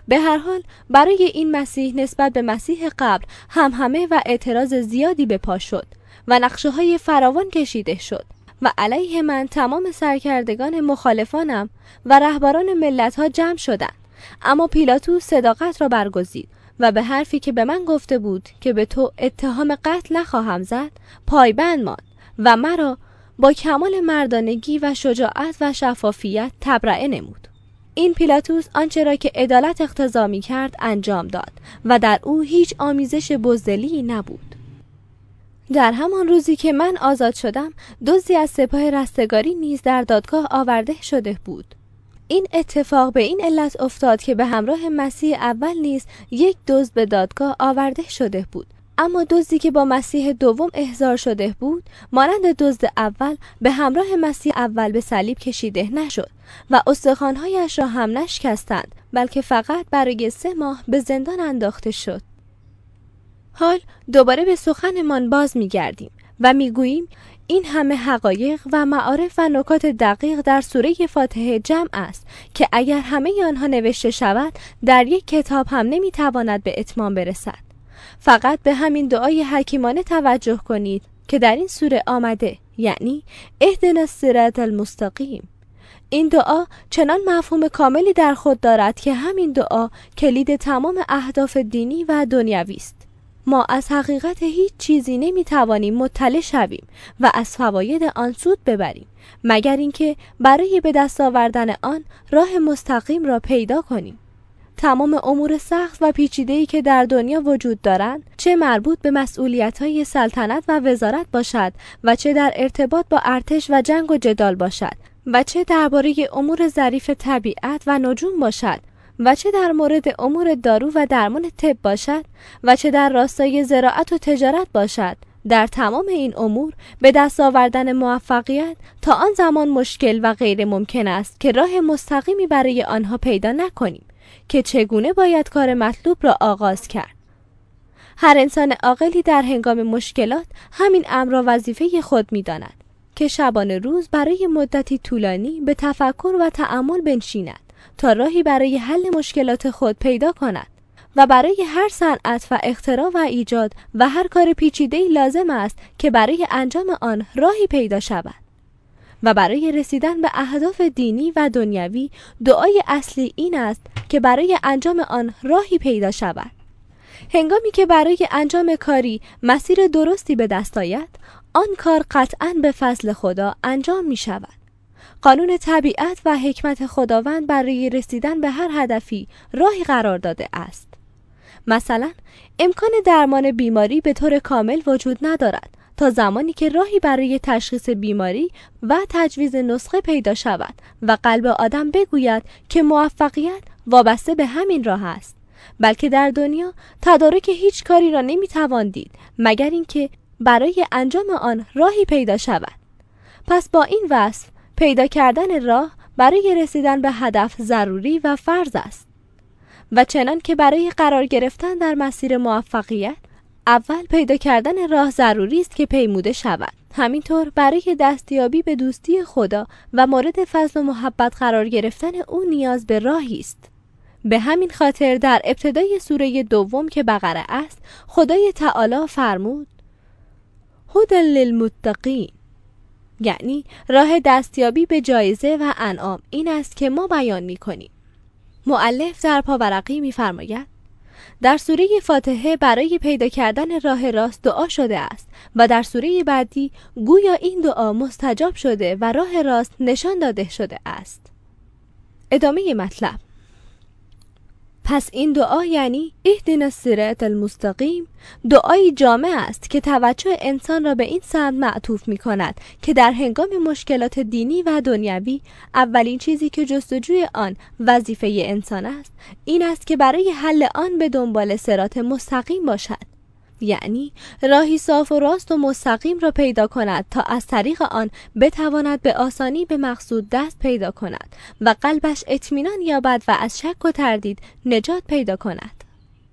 به هر حال برای این مسیح نسبت به مسیح قبل هم همه و اعتراض زیادی به پا شد و نقشه های فراوان کشیده شد. و علیه من تمام سرکردگان مخالفانم و رهبران ملت ها جمع شدند. اما پیلاتوس صداقت را برگزید و به حرفی که به من گفته بود که به تو اتهام قتل نخواهم زد پایبند ماند و مرا با کمال مردانگی و شجاعت و شفافیت تبرئه نمود. این پیلاتوس آنچه را که عدالت اقتضا می کرد انجام داد و در او هیچ آمیزش بزدلی نبود. در همان روزی که من آزاد شدم دزدی از سپاه رستگاری نیز در دادگاه آورده شده بود. این اتفاق به این علت افتاد که به همراه مسیح اول نیز یک دزد به دادگاه آورده شده بود. اما دزدی که با مسیح دوم احضار شده بود مانند دزد اول به همراه مسیح اول به صلیب کشیده نشد و استخوانهایش را هم نشکستند بلکه فقط برای سه ماه به زندان انداخته شد. حال دوباره به سخنمان باز میگردیم و می‌گوییم این همه حقایق و معارف و نکات دقیق در سوره فاتحه جمع است که اگر همه آنها نوشته شود در یک کتاب هم نمی‌تواند به اتمام برسد. فقط به همین دعای حکیمانه توجه کنید که در این سوره آمده یعنی اهدنا الصراط المستقیم. این دعا چنان مفهوم کاملی در خود دارد که همین دعا کلید تمام اهداف دینی و دنیوی است. ما از حقیقت هیچ چیزی نمی توانیم مطلع شویم و از فواید آن سود ببریم مگر اینکه برای به دست آوردن آن راه مستقیم را پیدا کنیم. تمام امور سخت و پیچیده‌ای که در دنیا وجود دارند چه مربوط به مسئولیت‌های سلطنت و وزارت باشد و چه در ارتباط با ارتش و جنگ و جدال باشد و چه درباره امور ظریف طبیعت و نجوم باشد و چه در مورد امور دارو و درمان طب باشد و چه در راستای زراعت و تجارت باشد. در تمام این امور به دست آوردن موفقیت تا آن زمان مشکل و غیر ممکن است که راه مستقیمی برای آنها پیدا نکنیم که چگونه باید کار مطلوب را آغاز کرد. هر انسان عاقلی در هنگام مشکلات همین امر را وظیفه خود می‌داند که شبانه روز برای مدتی طولانی به تفکر و تأمل بنشیند. تا راهی برای حل مشکلات خود پیدا کند و برای هر صنعت و اختراع و ایجاد و هر کار پیچیده لازم است که برای انجام آن راهی پیدا شود. و برای رسیدن به اهداف دینی و دنیوی دعای اصلی این است که برای انجام آن راهی پیدا شود. هنگامی که برای انجام کاری مسیر درستی به دست آید آن کار قطعا به فضل خدا انجام می شود قانون طبیعت و حکمت خداوند برای رسیدن به هر هدفی راهی قرار داده است. مثلا امکان درمان بیماری به طور کامل وجود ندارد تا زمانی که راهی برای تشخیص بیماری و تجویز نسخه پیدا شود و قلب آدم بگوید که موفقیت وابسته به همین راه است. بلکه در دنیا تدارک هیچ کاری را نمی‌توان دید مگر اینکه برای انجام آن راهی پیدا شود. پس با این وصف پیدا کردن راه برای رسیدن به هدف ضروری و فرض است. و چنان که برای قرار گرفتن در مسیر موفقیت اول پیدا کردن راه ضروری است که پیموده شود. همینطور برای دستیابی به دوستی خدا و مورد فضل و محبت قرار گرفتن او نیاز به راهی است. به همین خاطر در ابتدای سوره دوم که بقره است خدای تعالی فرمود هدى للمتقین. یعنی راه دستیابی به جایزه و انعام این است که ما بیان می کنیم معلف در پاورقی میفرماید در سوره فاتحه برای پیدا کردن راه راست دعا شده است و در سوره بعدی گویا این دعا مستجاب شده و راه راست نشان داده شده است. ادامه مطلب پس این دعا یعنی اهدنا الصراط المستقیم. دعایی جامع است که توجه انسان را به این سمت معطوف می کند که در هنگام مشکلات دینی و دنیوی اولین چیزی که جستجوی آن وظیفه انسان است این است که برای حل آن به دنبال سرات مستقیم باشد. یعنی راهی صاف و راست و مستقیم را پیدا کند تا از طریق آن بتواند به آسانی به مقصود دست پیدا کند و قلبش اطمینان یابد و از شک و تردید نجات پیدا کند.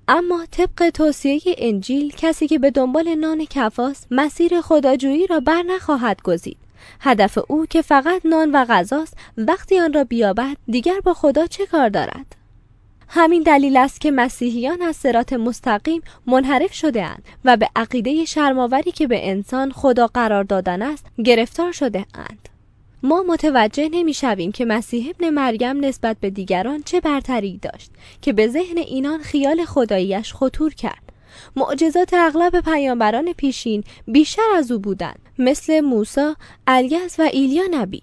اما طبق توصیه انجیل کسی که به دنبال نان کفاست مسیر خداجویی را بر نخواهد گزید. هدف او که فقط نان و غذاست وقتی آن را بیابد دیگر با خدا چه کار دارد؟ همین دلیل است که مسیحیان از سرات مستقیم منحرف شده اند و به عقیده شرماوری که به انسان خدا قرار دادن است گرفتار شده اند. ما متوجه نمی شویم که مسیح ابن مریم نسبت به دیگران چه برتری داشت که به ذهن اینان خیال خداییش خطور کرد. معجزات اغلب پیامبران پیشین بیشتر از او بودند مثل موسی، الیاس و ایلیا نبی.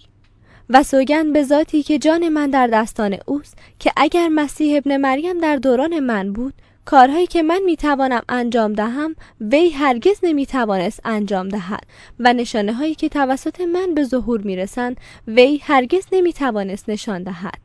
و سوگند به ذاتی که جان من در دستان اوست که اگر مسیح ابن مریم در دوران من بود کارهایی که من می‌توانم انجام دهم وی هرگز نمی‌توانست انجام دهد. و نشانه هایی که توسط من به ظهور می‌رسند وی هرگز نمی‌توانست نشان دهد.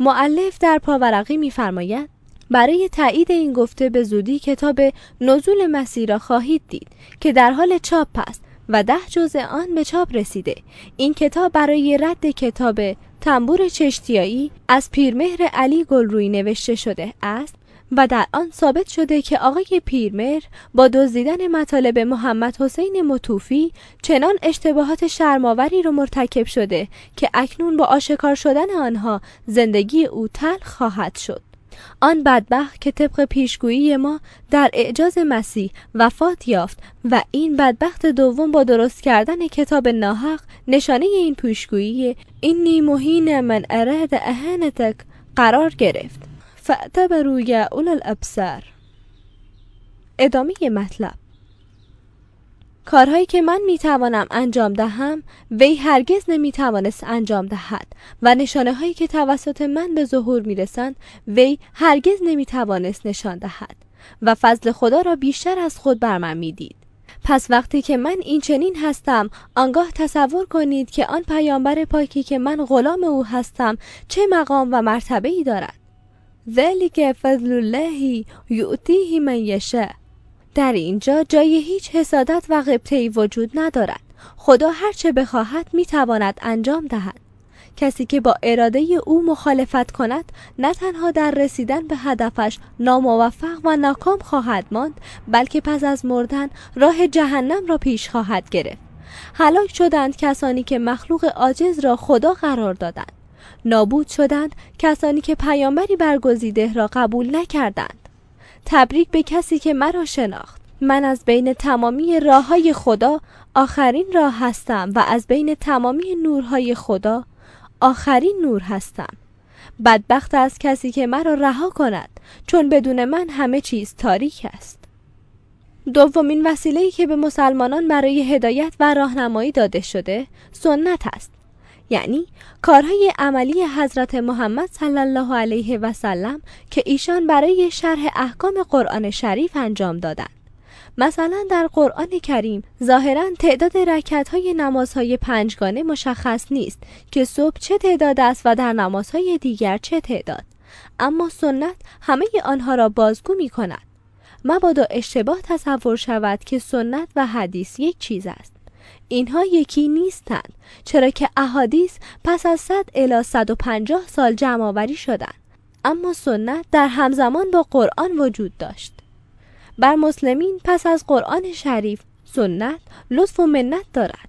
معلف در پاورقی میفرماید برای تایید این گفته به زودی کتاب نزول مسیح را خواهید دید که در حال چاپ است و ده جزء آن به چاپ رسیده. این کتاب برای رد کتاب تنبور چشتیایی از پیرمهر علی گلروی نوشته شده است و در آن ثابت شده که آقای پیرمهر با دزدیدن مطالب محمد حسین متوفی چنان اشتباهات شرماوری را مرتکب شده که اکنون با آشکار شدن آنها زندگی او تلخ خواهد شد. آن بدبخت که طبق پیشگویی ما در اعجاز مسیح وفات یافت و این بدبخت دوم با درست کردن کتاب ناحق نشانه این پیشگویی اینی مهین من اراد اهانتک قرار گرفت. فاعتبروا یا اول الابصار. ادامه مطلب. کارهایی که من می‌توانم انجام دهم وی هرگز نمی‌توانست انجام دهد. و نشانه هایی که توسط من به ظهور می‌رسند وی هرگز نمی‌توانست نشان دهد و فضل خدا را بیشتر از خود بر من می‌دید. پس وقتی که من این چنین هستم آنگاه تصور کنید که آن پیامبر پاکی که من غلام او هستم چه مقام و مرتبه ای دارد. ذلك فضل الله یؤتیه من یشاء. در اینجا جای هیچ حسادت و غبطه‌ای وجود ندارد. خدا هرچه بخواهد می‌تواند انجام دهد. کسی که با اراده او مخالفت کند نه تنها در رسیدن به هدفش ناموفق و ناکام خواهد ماند بلکه پس از مردن راه جهنم را پیش خواهد گرفت. هلاک شدند کسانی که مخلوق عاجز را خدا قرار دادند. نابود شدند کسانی که پیامبری برگزیده را قبول نکردند. تبریک به کسی که مرا شناخت. من از بین تمامی راه های خدا آخرین راه هستم و از بین تمامی نورهای خدا آخرین نور هستم. بدبخت از کسی که مرا رها کند چون بدون من همه چیز تاریک است. دومین وسیله‌ای که به مسلمانان برای هدایت و راهنمایی داده شده سنت است. یعنی کارهای عملی حضرت محمد صلی الله علیه و سلم که ایشان برای شرح احکام قرآن شریف انجام دادند. مثلا در قرآن کریم ظاهرا تعداد رکت های نمازهای پنجگانه مشخص نیست که صبح چه تعداد است و در نمازهای دیگر چه تعداد. اما سنت همه آنها را بازگو می کند مبادا اشتباه تصور شود که سنت و حدیث یک چیز است. اینها یکی نیستند چرا که احادیث پس از 100 الی 150 سال جمع آوری شدند. اما سنت در همزمان با قرآن وجود داشت. بر مسلمین پس از قرآن شریف سنت لطف و منت دارد.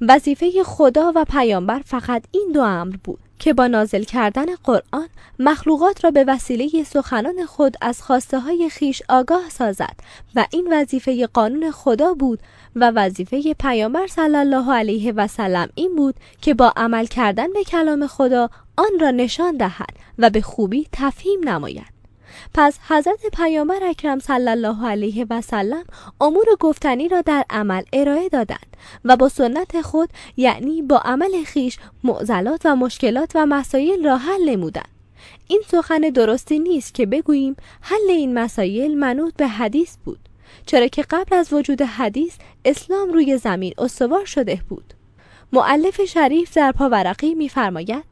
وظیفه خدا و پیامبر فقط این دو امر بود. که با نازل کردن قرآن مخلوقات را به وسیله سخنان خود از خواسته های خیش آگاه سازد و این وظیفه قانون خدا بود و وظیفه پیامبر صلی الله علیه و سلم این بود که با عمل کردن به کلام خدا آن را نشان دهد و به خوبی تفهیم نماید. پس حضرت پیامبر اکرم صلی الله علیه و سلم امور گفتنی را در عمل ارائه دادند و با سنت خود یعنی با عمل خیش معضلات و مشکلات و مسائل را حل نمودند. این سخن درستی نیست که بگوییم حل این مسائل منوط به حدیث بود چرا که قبل از وجود حدیث اسلام روی زمین استوار شده بود. معلف شریف در پاورقی میفرماید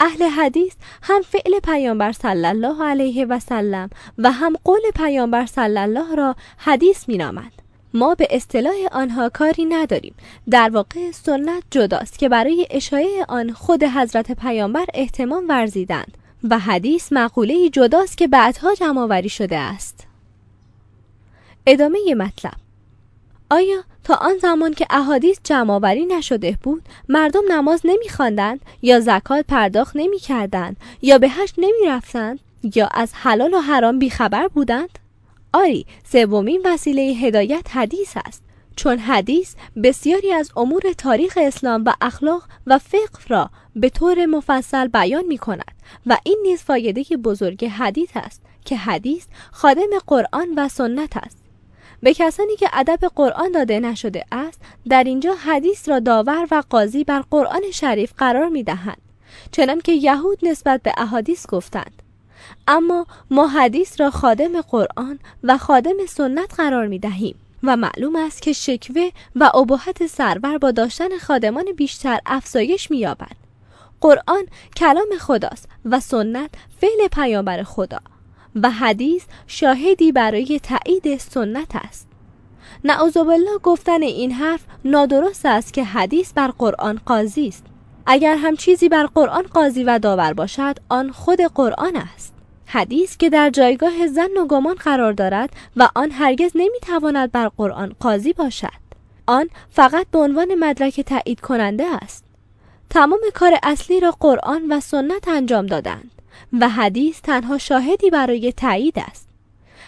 اهل حدیث هم فعل پیامبر صلی الله علیه و سلم و هم قول پیامبر صلی الله را حدیث مینامند. ما به اصطلاح آنها کاری نداریم. در واقع سنت جداست که برای اشایه آن خود حضرت پیامبر احتمام ورزیدند و حدیث مقوله جداست که بعدها جمع شده است. ادامه مطلب. آیا تا آن زمان که احادیث جمعآوری نشده بود مردم نماز نمیخواندند یا زکات پرداخت نمی‌کردند یا به حج نمی‌رفتند یا از حلال و حرام بیخبر بودند؟ آری سومین وسیله هدایت حدیث است چون حدیث بسیاری از امور تاریخ اسلام و اخلاق و فقه را به طور مفصل بیان می کند و این نیز فایده بزرگ حدیث است که حدیث خادم قرآن و سنت است. به کسانی که ادب قرآن داده نشده است در اینجا حدیث را داور و قاضی بر قرآن شریف قرار می دهند چنان که یهود نسبت به احادیث گفتند اما ما حدیث را خادم قرآن و خادم سنت قرار می دهیم و معلوم است که شکوه و ابهت سرور با داشتن خادمان بیشتر افزایش می‌یابد. قرآن کلام خداست و سنت فعل پیامبر خدا و حدیث شاهدی برای تایید سنت است. نعوذ بالله گفتن این حرف نادرست است که حدیث بر قرآن قاضی است. اگر هم چیزی بر قرآن قاضی و داور باشد آن خود قرآن است. حدیث که در جایگاه زن و گمان قرار دارد و آن هرگز نمی‌تواند بر قرآن قاضی باشد. آن فقط به عنوان مدرک تایید کننده است. تمام کار اصلی را قرآن و سنت انجام دادند. و حدیث تنها شاهدی برای تایید است.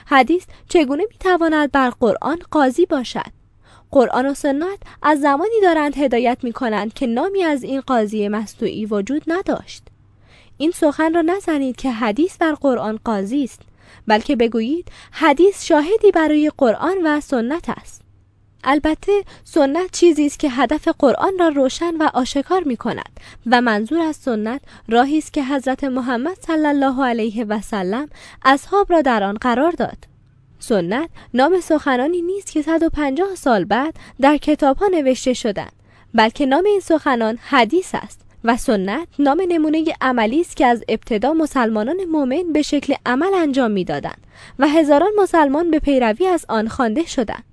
حدیث چگونه می‌تواند بر قرآن قاضی باشد؟ قرآن و سنت از زمانی دارند هدایت می کنند که نامی از این قاضی مصنوعی وجود نداشت. این سخن را نزنید که حدیث بر قرآن قاضی است بلکه بگویید حدیث شاهدی برای قرآن و سنت است. البته سنت چیزی است که هدف قرآن را روشن و آشکار می کند و منظور از سنت راهی است که حضرت محمد صلی الله علیه و سلم اصحاب را در آن قرار داد. سنت نام سخنانی نیست که 150 سال بعد در کتاب ها نوشته شدند بلکه نام این سخنان حدیث است و سنت نام نمونه عملی است که از ابتدا مسلمانان مؤمن به شکل عمل انجام می‌دادند و هزاران مسلمان به پیروی از آن خوانده شدند.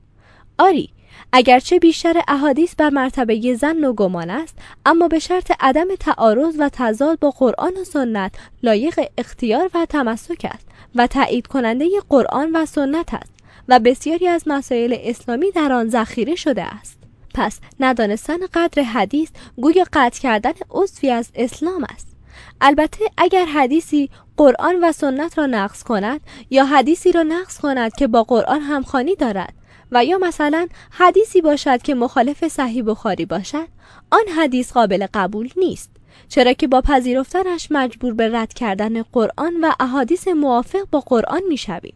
آری اگرچه بیشتر احادیث بر مرتبه زن و گمان است اما به شرط عدم تعارض و تضاد با قرآن و سنت لایق اختیار و تمسک است و تایید کننده قرآن و سنت است و بسیاری از مسائل اسلامی در آن ذخیره شده است. پس ندانستن قدر حدیث گویا قطع کردن عضوی از اسلام است. البته اگر حدیثی قرآن و سنت را نقض کند یا حدیثی را نقض کند که با قرآن همخوانی دارد و یا مثلا حدیثی باشد که مخالف صحیح بخاری باشد آن حدیث قابل قبول نیست چرا که با پذیرفتنش مجبور به رد کردن قرآن و احادیث موافق با قرآن می‌شویم.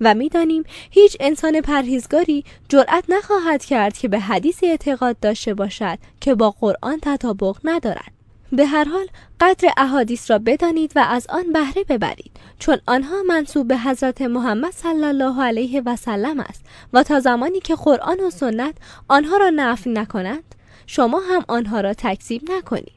و می‌دانیم هیچ انسان پرهیزگاری جرأت نخواهد کرد که به حدیث اعتقاد داشته باشد که با قرآن تطابق ندارد. به هر حال قدر احادیث را بدانید و از آن بهره ببرید چون آنها منصوب به حضرت محمد صلی الله علیه و سلم است و تا زمانی که قرآن و سنت آنها را نفی نکنند شما هم آنها را تکذیب نکنید.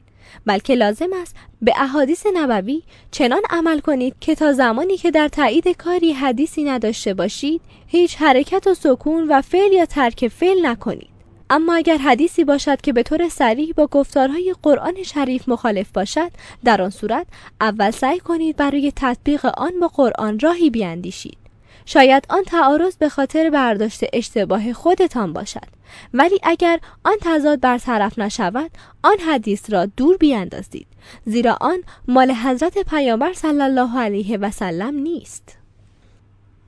بلکه لازم است به احادیث نبوی چنان عمل کنید که تا زمانی که در تایید کاری حدیثی نداشته باشید هیچ حرکت و سکون و فعل یا ترک فعل نکنید. اما اگر حدیثی باشد که به طور سریح با گفتارهای قرآن شریف مخالف باشد در آن صورت اول سعی کنید برای تطبیق آن با قرآن راهی بیاندیشید. شاید آن تعارض به خاطر برداشت اشتباه خودتان باشد ولی اگر آن تضاد برطرف نشود آن حدیث را دور بیاندازید زیرا آن مال حضرت پیامبر صلی الله علیه و سلم نیست.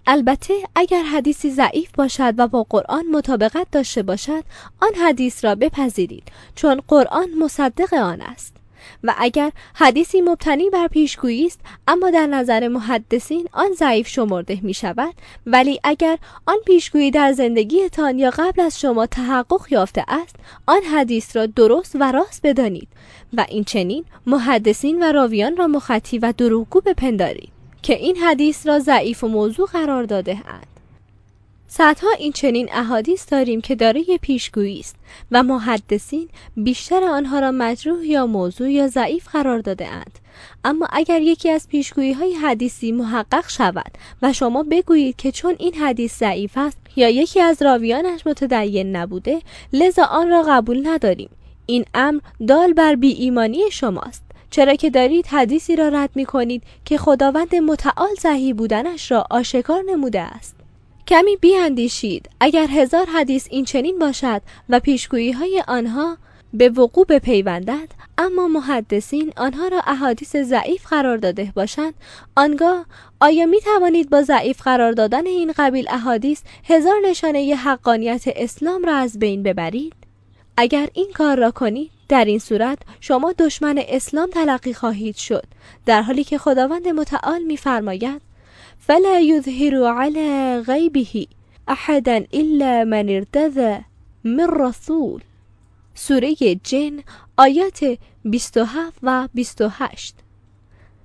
البته اگر حدیثی ضعیف باشد و با قرآن مطابقت داشته باشد آن حدیث را بپذیرید چون قرآن مصدق آن است. و اگر حدیثی مبتنی بر پیشگویی است اما در نظر محدثین آن ضعیف شمرده می شود ولی اگر آن پیشگویی در زندگیتان یا قبل از شما تحقق یافته است آن حدیث را درست و راست بدانید. و این چنین محدثین و راویان را مخطی و دروغگو بپندارید. که این حدیث را ضعیف و موضوع قرار داده اند. صدها این چنین احادیث داریم که دارای پیشگویی است و محدثین بیشتر آنها را مجروح یا موضوع یا ضعیف قرار داده اند. اما اگر یکی از پیشگویی های حدیثی محقق شود و شما بگویید که چون این حدیث ضعیف است یا یکی از راویانش متدین نبوده لذا آن را قبول نداریم این امر دال بر بی ایمانی شماست چرا که دارید حدیثی را رد می کنید که خداوند متعال زهی بودنش را آشکار نموده است. کمی بیاندیشید. اگر هزار حدیث این چنین باشد و پیشگویی های آنها به وقوع بپیوندد اما محدثین آنها را احادیث ضعیف قرار داده باشند آنگاه آیا می توانید با ضعیف قرار دادن این قبیل احادیث هزار نشانه حقانیت اسلام را از بین ببرید؟ اگر این کار را کنید در این صورت شما دشمن اسلام تلقی خواهید شد در حالی که خداوند متعال میفرماید فلا یظهر علی غیبه احدا الا من ارتضى من رسول. سوره جن آیات 27 و 28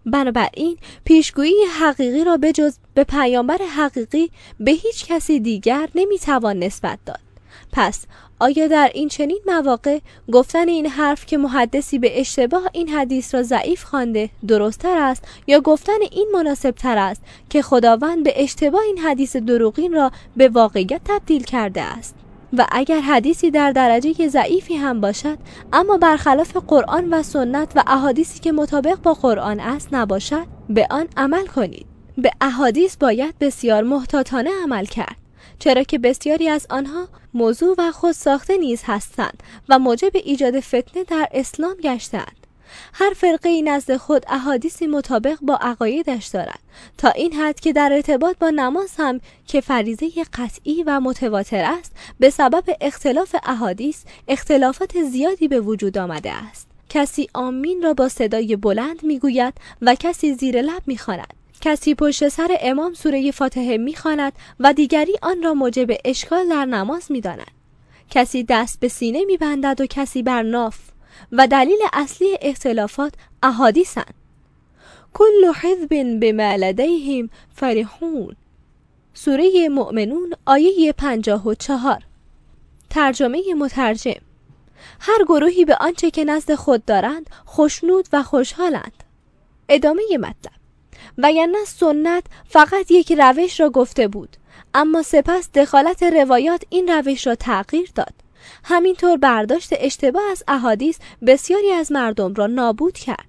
بنابراین پیشگویی حقیقی را بجز به پیامبر حقیقی به هیچ کسی دیگر نمی‌توان نسبت داد. پس آیا در این چنین مواقع گفتن این حرف که محدثی به اشتباه این حدیث را ضعیف خوانده درستتر است یا گفتن این مناسب تر است که خداوند به اشتباه این حدیث دروغین را به واقعیت تبدیل کرده است؟ و اگر حدیثی در درجه ضعیفی هم باشد اما برخلاف قرآن و سنت و احادیثی که مطابق با قرآن است نباشد به آن عمل کنید. به احادیث باید بسیار محتاطانه عمل کرد. چرا که بسیاری از آنها موضوع و خود ساخته نیز هستند و موجب ایجاد فتنه در اسلام گشتند هر فرقه ای نزد خود احادیثی مطابق با عقایدش دارد تا این حد که در ارتباط با نماز هم که فریزه قطعی و متواتر است به سبب اختلاف احادیث اختلافات زیادی به وجود آمده است. کسی آمین را با صدای بلند می‌گوید و کسی زیر لب می‌خواند. کسی پشت سر امام سوره فاتحه می‌خواند و دیگری آن را موجب اشکال در نماز می‌داند. کسی دست به سینه میبندد و کسی بر ناف و دلیل اصلی اختلافات احادیثند کل حزب بما لدیهم فرحون. سوره مؤمنون آیه پنجاه و چهار. ترجمه مترجم. هر گروهی به آنچه که نزد خود دارند خوشنود و خوشحالند. ادامه مطلب. و یعنی سنت فقط یک روش را گفته بود. اما سپس دخالت روایات این روش را تغییر داد. همینطور برداشت اشتباه از احادیث بسیاری از مردم را نابود کرد.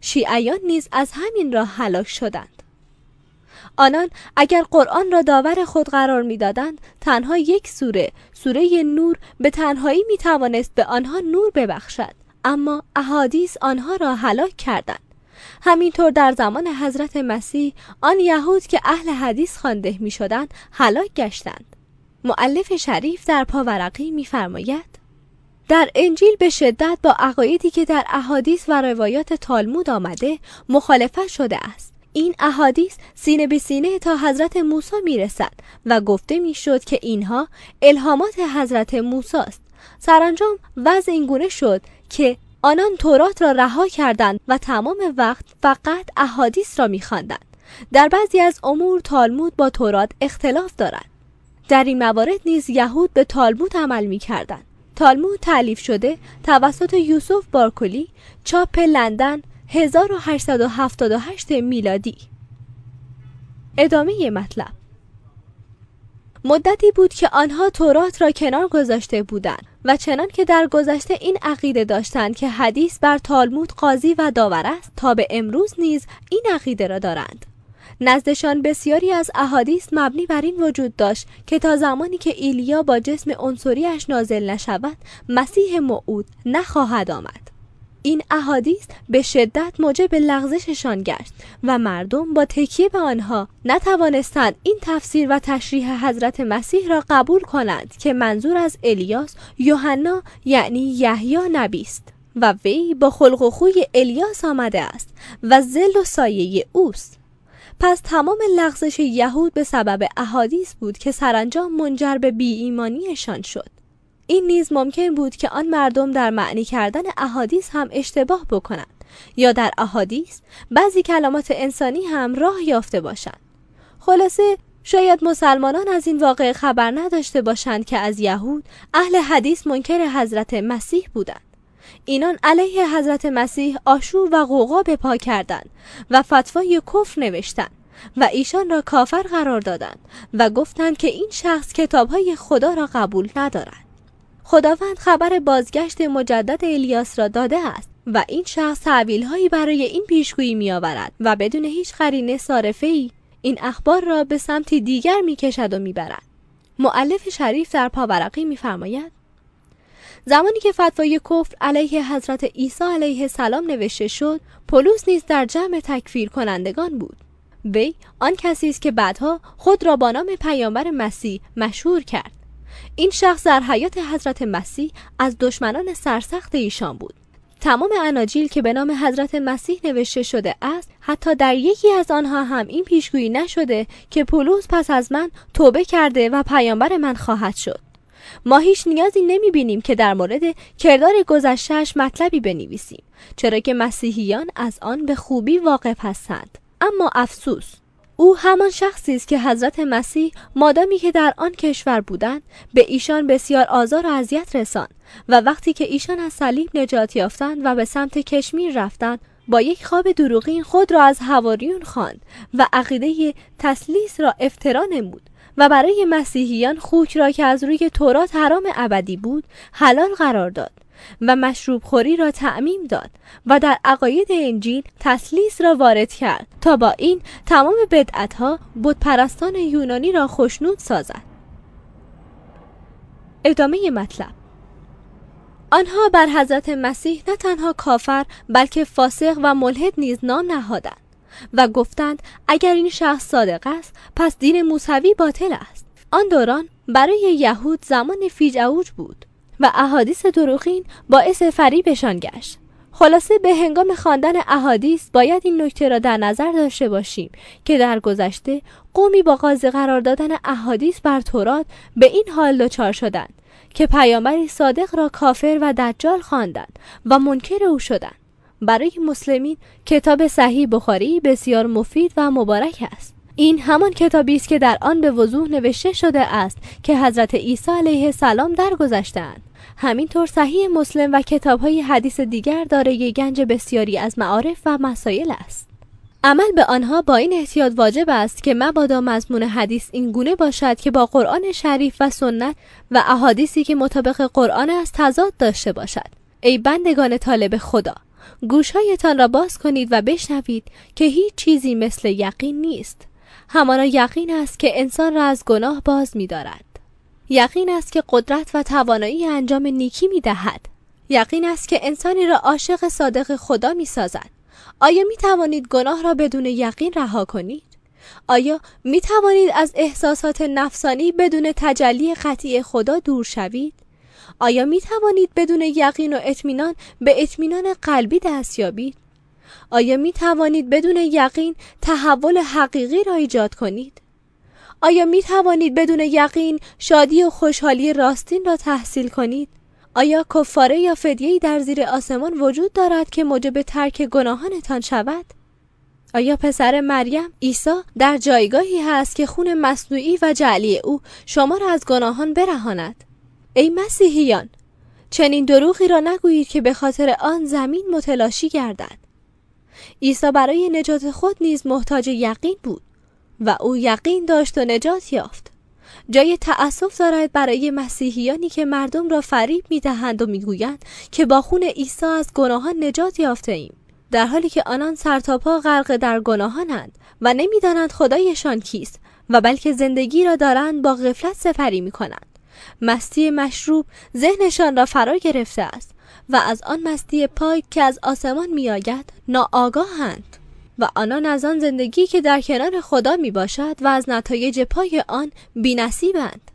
شیعیان نیز از همین راه هلاک شدند. آنان اگر قرآن را داور خود قرار می‌دادند تنها یک سوره سوره نور به تنهایی می توانست به آنها نور ببخشد. اما احادیث آنها را هلاک کردند. همینطور در زمان حضرت مسیح آن یهود که اهل حدیث خوانده می شدند هلاک گشتند. معلف شریف در پاورقی میفرماید در انجیل به شدت با عقایدی که در احادیث و روایات تالمود آمده مخالفت شده است. این احادیث سینه به سینه تا حضرت موسی می رسد و گفته می شد که اینها الهامات حضرت موسی است. سرانجام وضع اینگونه شد که آنان تورات را رها کردند و تمام وقت فقط احادیث را میخواندند. در بعضی از امور تالمود با تورات اختلاف دارد در این موارد نیز یهود به تالمود عمل می‌کردند. تالمود تعلیف شده توسط یوسف بارکلی چاپ لندن 1878 میلادی. ادامه مطلب. مدتی بود که آنها تورات را کنار گذاشته بودند. و چنان که در گذشته این عقیده داشتند که حدیث بر تالمود قاضی و داور است تا به امروز نیز این عقیده را دارند. نزدشان بسیاری از احادیث مبنی بر این وجود داشت که تا زمانی که ایلیا با جسم عنصریش نازل نشود مسیح موعود نخواهد آمد. این احادیث به شدت موجب لغزششان گشت و مردم با تکیه به آنها نتوانستند این تفسیر و تشریح حضرت مسیح را قبول کنند که منظور از الیاس یوحنا یعنی یحیی نبی است و وی با خلق و خوی الیاس آمده است و زل و سایه اوست. پس تمام لغزش یهود به سبب احادیث بود که سرانجام منجر به بی ایمانیشان شد. این نیز ممکن بود که آن مردم در معنی کردن احادیث هم اشتباه بکنند یا در احادیث بعضی کلمات انسانی هم راه یافته باشند. خلاصه شاید مسلمانان از این واقع خبر نداشته باشند که از یهود اهل حدیث منکر حضرت مسیح بودند. اینان علیه حضرت مسیح آشور و غوغا به پا کردند و فتوای کفر نوشتند و ایشان را کافر قرار دادند و گفتند که این شخص کتابهای خدا را قبول ندارد. خداوند خبر بازگشت مجدد الیاس را داده است و این شخص هایی برای این پیشگویی می آورد و بدون هیچ قرینه صارفه ای این اخبار را به سمتی دیگر می کشد و می برد. معلف شریف در پاورقی میفرماید زمانی که فتوای کفر علیه حضرت عیسی علیه السلام نوشته شد پولس نیز در جمع تکفیر کنندگان بود وی آن کسی است که بعدها خود را با نام پیامبر مسیح مشهور کرد این شخص در حیات حضرت مسیح از دشمنان سرسخت ایشان بود. تمام اناجیل که به نام حضرت مسیح نوشته شده است حتی در یکی از آنها هم این پیشگویی نشده که پولس پس از من توبه کرده و پیامبر من خواهد شد. ما هیچ نیازی نمی بینیم که در مورد کردار گذشتهش مطلبی بنویسیم چرا که مسیحیان از آن به خوبی واقف هستند. اما افسوس او همان شخصی است که حضرت مسیح مادامی که در آن کشور بودند به ایشان بسیار آزار و اذیت رسان و وقتی که ایشان از صلیب نجات یافتند و به سمت کشمیر رفتند با یک خواب دروغین خود را از هواریون خواند و عقیده تسلیس را افترا نمود و برای مسیحیان خوک را که از روی تورات حرام ابدی بود حلال قرار داد. و مشروب خوری را تعمیم داد و در عقاید انجیل تسلیس را وارد کرد تا با این تمام بدعت ها پرستان یونانی را خوشنود سازد. ادامه مطلب آنها بر حضرت مسیح نه تنها کافر بلکه فاسق و ملحد نیز نام نهادند و گفتند اگر این شخص صادق است پس دین موسوی باطل است. آن دوران برای یهود زمان فیج اوج بود. و احادیث دروغین باعث فریبشان گشت. خلاصه به هنگام خواندن احادیث باید این نکته را در نظر داشته باشیم که در گذشته قومی با قاضی قرار دادن احادیث بر تورات به این حال دچار شدند که پیامبری صادق را کافر و دجال خواندند و منکر او شدند. برای مسلمین کتاب صحیح بخاری بسیار مفید و مبارک است. این همان کتابی است که در آن به وضوح نوشته شده است که حضرت عیسی علیه السلام درگذشتند همینطور صحیح مسلم و کتاب های حدیث دیگر دارای گنج بسیاری از معارف و مسائل است. عمل به آنها با این احتیاط واجب است که مبادا مضمون حدیث این گونه باشد که با قرآن شریف و سنت و احادیثی که مطابق قرآن است تضاد داشته باشد. ای بندگان طالب خدا گوشهایتان را باز کنید و بشنوید که هیچ چیزی مثل یقین نیست. همانا یقین است که انسان را از گناه باز می دارد. یقین است که قدرت و توانایی انجام نیکی می دهد. یقین است که انسانی را عاشق صادق خدا می سازد. آیا می توانید گناه را بدون یقین رها کنید؟ آیا می توانید از احساسات نفسانی بدون تجلی قطعی خدا دور شوید؟ آیا می توانید بدون یقین و اطمینان به اطمینان قلبی دست یابید؟ آیا می توانید بدون یقین تحول حقیقی را ایجاد کنید؟ آیا می توانید بدون یقین شادی و خوشحالی راستین را تحصیل کنید؟ آیا کفاره یا فدیه‌ای در زیر آسمان وجود دارد که موجب ترک گناهانتان شود؟ آیا پسر مریم عیسی در جایگاهی هست که خون مصنوعی و جعلی او شما را از گناهان برهاند؟ ای مسیحیان چنین دروغی را نگویید که به خاطر آن زمین متلاشی گردد عیسی برای نجات خود نیز محتاج یقین بود و او یقین داشت و نجات یافت. جای تأسف دارد برای مسیحیانی که مردم را فریب می‌دهند و می‌گویند که با خون عیسی از گناهان نجات یافته ایم در حالی که آنان سرتاپا غرق در گناهانند و نمی‌دانند خدایشان کیست و بلکه زندگی را دارند با غفلت سفری می کنند. مستی مشروب ذهنشان را فرا گرفته است و از آن مستی پاک که از آسمان میآید ناآگاهند. و آنان از آن زندگی که در کنار خدا می باشد و از نتایج پای آن بینصیبند.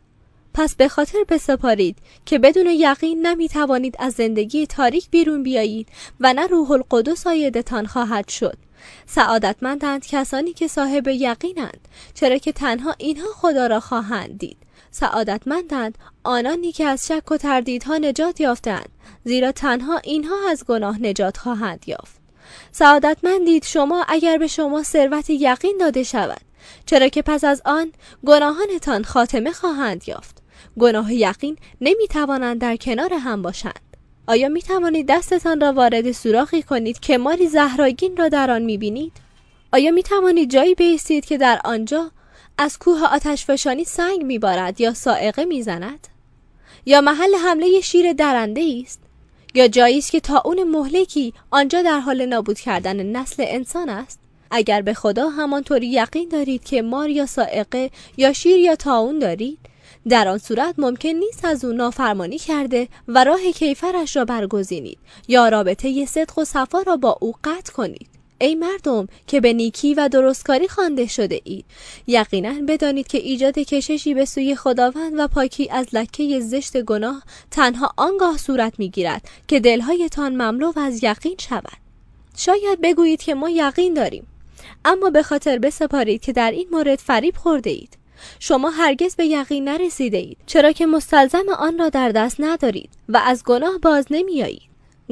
پس به خاطر بسپارید که بدون یقین نمی توانید از زندگی تاریک بیرون بیایید و نه روح القدس آیدتان خواهد شد. سعادتمندند کسانی که صاحب یقینند چرا که تنها اینها خدا را خواهند دید. سعادتمندند آنانی که از شک و تردیدها نجات یافتند زیرا تنها اینها از گناه نجات خواهند یافت. سعادتمندید شما اگر به شما ثروت یقین داده شود. چرا که پس از آن گناهانتان خاتمه خواهند یافت. گناه یقین نمی توانند در کنار هم باشند. آیا می توانید دستتان را وارد سوراخی کنید که ماری زهراگین را در آن می بینید؟ آیا می توانید جایی بیستید که در آنجا از کوه آتشفشانی سنگ میبارد یا سائقه می‌زند؟ یا محل حمله شیر درنده است؟ یا جایی است که اون مهلکی آنجا در حال نابود کردن نسل انسان است؟ اگر به خدا همانطوری یقین دارید که مار یا سائقه یا شیر یا تاون دارید در آن صورت ممکن نیست از او نافرمانی کرده و راه کیفرش را برگزینید یا رابطه صدق و صفا را با او قطع کنید. ای مردم که به نیکی و درستکاری خوانده شده اید. یقینا بدانید که ایجاد کششی به سوی خداوند و پاکی از لکه زشت گناه تنها آنگاه صورت می‌گیرد که دلهایتان مملو از یقین شود. شاید بگویید که ما یقین داریم اما به خاطر بسپارید که در این مورد فریب خورده اید. شما هرگز به یقین نرسیده اید چرا که مستلزم آن را در دست ندارید و از گناه باز نمیایید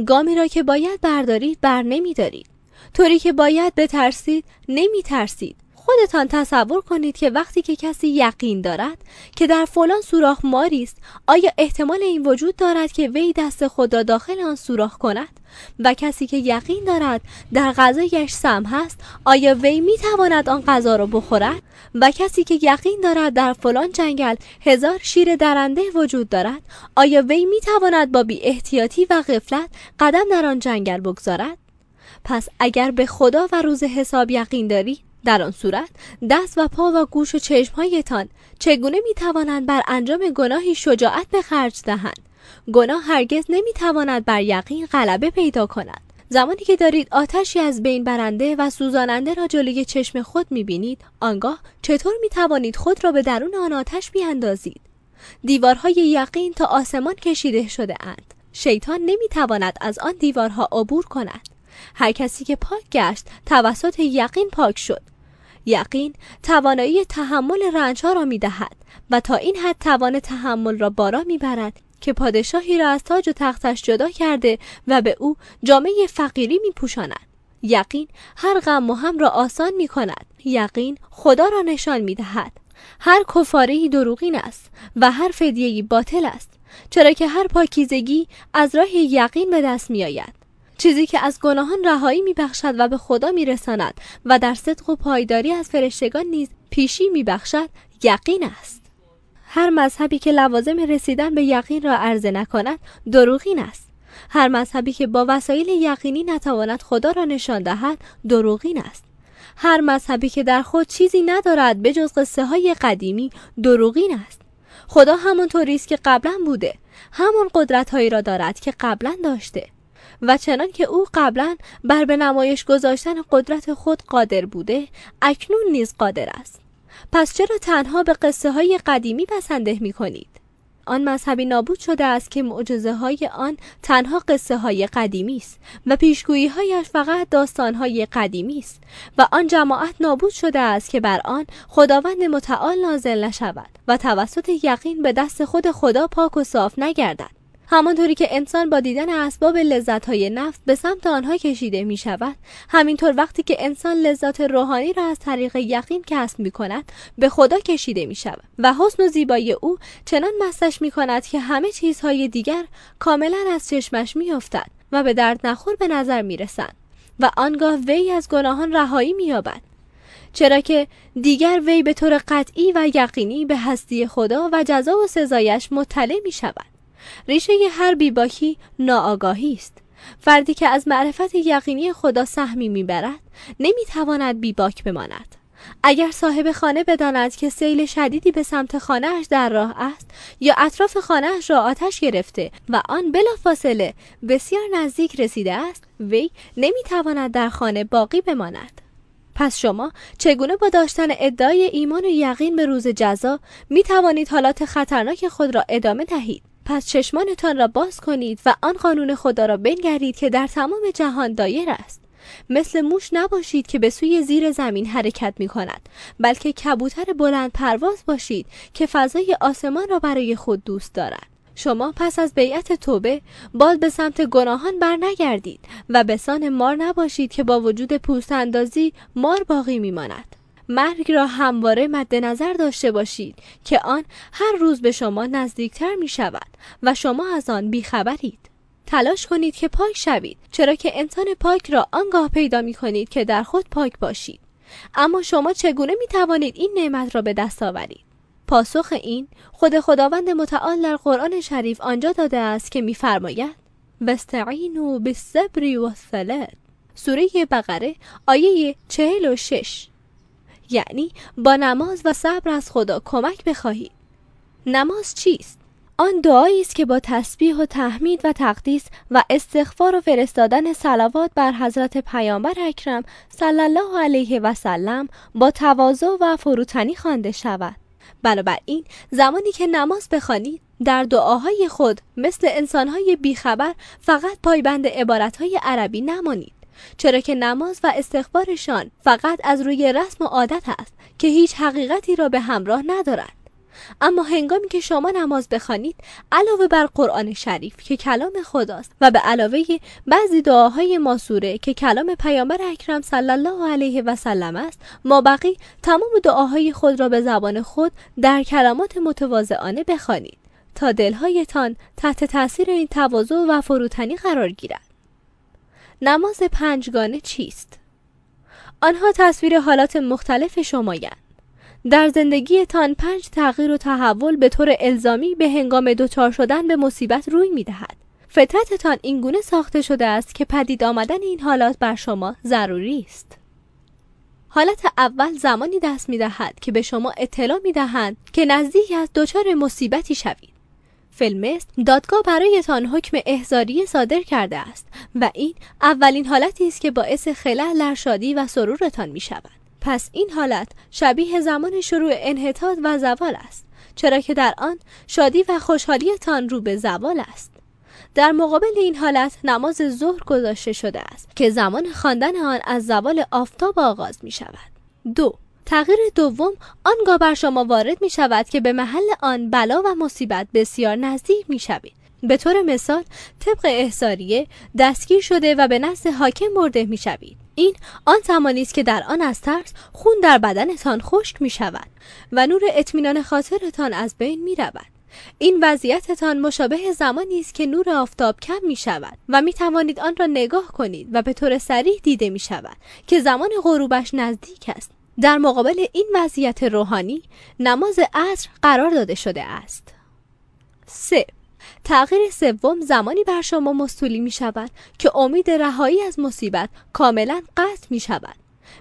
گامی را که باید بردارید بر نمیدارید. طوری که باید بترسید نمی ترسید خودتان تصور کنید که وقتی که کسی یقین دارد که در فلان سوراخ ماری است آیا احتمال این وجود دارد که وی دست خود را داخل آن سوراخ کند؟ و کسی که یقین دارد در غذایش سم هست آیا وی می تواند آن غذا را بخورد؟ و کسی که یقین دارد در فلان جنگل هزار شیر درنده وجود دارد آیا وی می تواند با بی احتیاطی و غفلت قدم در آن جنگل بگذارد؟ پس اگر به خدا و روز حساب یقین داری در آن صورت دست و پا و گوش و چشمهایتان چگونه می توانند بر انجام گناهی شجاعت به خرج دهند؟ گناه هرگز نمی تواند بر یقین غلبه پیدا کند. زمانی که دارید آتشی از بین برنده و سوزاننده را جلوی چشم خود می بینید آنگاه چطور می توانید خود را به درون آن آتش بیاندازید؟ دیوارهای یقین تا آسمان کشیده شده اند. شیطان نمی تواند از آن دیوارها عبور کند. هر کسی که پاک گشت توسط یقین پاک شد یقین توانایی تحمل رنج ها را می دهد و تا این حد توان تحمل را بارا می برد که پادشاهی را از تاج و تختش جدا کرده و به او جامعه فقیری می پوشاند. یقین هر غم و هم را آسان می کند. یقین خدا را نشان می دهد. هر کفارهی دروغین است و هر فدیهی باطل است چرا که هر پاکیزگی از راه یقین به دست می آید. چیزی که از گناهان رهایی میبخشد و به خدا میرساند و در صدق و پایداری از فرشتگان نیز پیشی میبخشد یقین است. هر مذهبی که لوازم رسیدن به یقین را عرضه نکند دروغین است. هر مذهبی که با وسایل یقینی نتواند خدا را نشان دهد دروغین است. هر مذهبی که در خود چیزی ندارد به جز قصه های قدیمی دروغین است. خدا همانطوری است که قبلا بوده. همان قدرت هایی را دارد که قبلا داشته. و چنان که او قبلا بر به نمایش گذاشتن قدرت خود قادر بوده اکنون نیز قادر است پس چرا تنها به قصه های قدیمی بسنده می کنید؟ آن مذهبی نابود شده است که معجزه های آن تنها قصه های قدیمی است و پیشگویی هایش فقط داستان های قدیمی است و آن جماعت نابود شده است که بر آن خداوند متعال نازل نشود و توسط یقین به دست خود خدا پاک و صاف نگردد همانطوری که انسان با دیدن اسباب لذت های نفس به سمت آنها کشیده می شود همینطور وقتی که انسان لذات روحانی را از طریق یقین کسب می کند به خدا کشیده می شود و حسن و زیبایی او چنان مستش می کند که همه چیزهای دیگر کاملا از چشمش می افتد و به درد نخور به نظر می رسند و آنگاه وی از گناهان رهایی می یابد چرا که دیگر وی به طور قطعی و یقینی به هستی خدا و جزا و سزایش مطلع می شود ریشه هر بیباکی ناآگاهی است. فردی که از معرفت یقینی خدا سهمی می‌برد نمی‌تواند بیباک بماند. اگر صاحب خانه بداند که سیل شدیدی به سمت خانهاش در راه است یا اطراف خانهاش را آتش گرفته و آن بلافاصله بسیار نزدیک رسیده است وی نمی‌تواند در خانه باقی بماند. پس شما چگونه با داشتن ادعای ایمان و یقین به روز جزا می توانید حالات خطرناک خود را ادامه دهید؟ پس چشمانتان را باز کنید و آن قانون خدا را بنگرید که در تمام جهان دایر است. مثل موش نباشید که به سوی زیر زمین حرکت می کند بلکه کبوتر بلند پرواز باشید که فضای آسمان را برای خود دوست دارد. شما پس از بیعت توبه باز به سمت گناهان بر نگردید و به سان مار نباشید که با وجود پوست اندازی مار باقی میماند مرگ را همواره مد نظر داشته باشید که آن هر روز به شما نزدیکتر می شود و شما از آن بیخبرید. تلاش کنید که پاک شوید چرا که انسان پاک را آنگاه پیدا می کنید که در خود پاک باشید. اما شما چگونه می توانید این نعمت را به دست آورید؟ پاسخ این خود خداوند متعال در قرآن شریف آنجا داده است که میفرماید بستعینوا بالصبر والصلاه سوره بقره آیه چهل و شش یعنی با نماز و صبر از خدا کمک بخواهید نماز چیست؟ آن دعایی است که با تسبیح و تحمید و تقدیس و استغفار و فرستادن صلوات بر حضرت پیامبر اکرم صلی الله علیه و سلم با تواضع و فروتنی خوانده شود. بنابراین زمانی که نماز بخوانید در دعاهای خود مثل انسانهای بیخبر فقط پایبند عبارتهای عربی نمانید. چرا که نماز و استغفارشان فقط از روی رسم و عادت است که هیچ حقیقتی را به همراه ندارد اما هنگامی که شما نماز بخوانید علاوه بر قرآن شریف که کلام خداست و به علاوه بعضی دعاهای ماسوره که کلام پیامبر اکرم صلی الله علیه و سلم است ما بقی تمام دعاهای خود را به زبان خود در کلمات متواضعانه بخوانید تا دلهایتان تحت تاثیر این تواضع و فروتنی قرار گیرد. نماز پنجگانه چیست؟ آنها تصویر حالات مختلف شمایند. در زندگیتان پنج تغییر و تحول به طور الزامی به هنگام دچار شدن به مصیبت روی می دهد. فطرتتان اینگونه ساخته شده است که پدید آمدن این حالات بر شما ضروری است. حالت اول زمانی دست می دهد که به شما اطلاع می دهند که نزدیک از دچار مصیبتی شوید. فیلمست دادگاه برایتان حکم احضاری صادر کرده است و این اولین حالتی است که باعث خلل در شادی و سرورتان می شود. پس این حالت شبیه زمان شروع انحطاط و زوال است چرا که در آن شادی و خوشحالیتان رو به زوال است در مقابل این حالت نماز ظهر گذاشته شده است که زمان خواندن آن از زوال آفتاب آغاز می شود دو تغییر دوم آنگاه بر شما وارد می شود که به محل آن بلا و مصیبت بسیار نزدیک می شوید. به طور مثال طبق احساریه دستگیر شده و به نزد حاکم برده می شوید. این آن زمانی است که در آن از ترس خون در بدنتان خشک می شود و نور اطمینان خاطرتان از بین می رود. این وضعیتتان مشابه زمانی است که نور آفتاب کم می شود و می توانید آن را نگاه کنید و به طور سریح دیده می شود که زمان غروبش نزدیک است در مقابل این وضعیت روحانی نماز عصر قرار داده شده است. 3. تغییر سوم زمانی بر شما مستولی می شود که امید رهایی از مصیبت کاملا قطع می شود.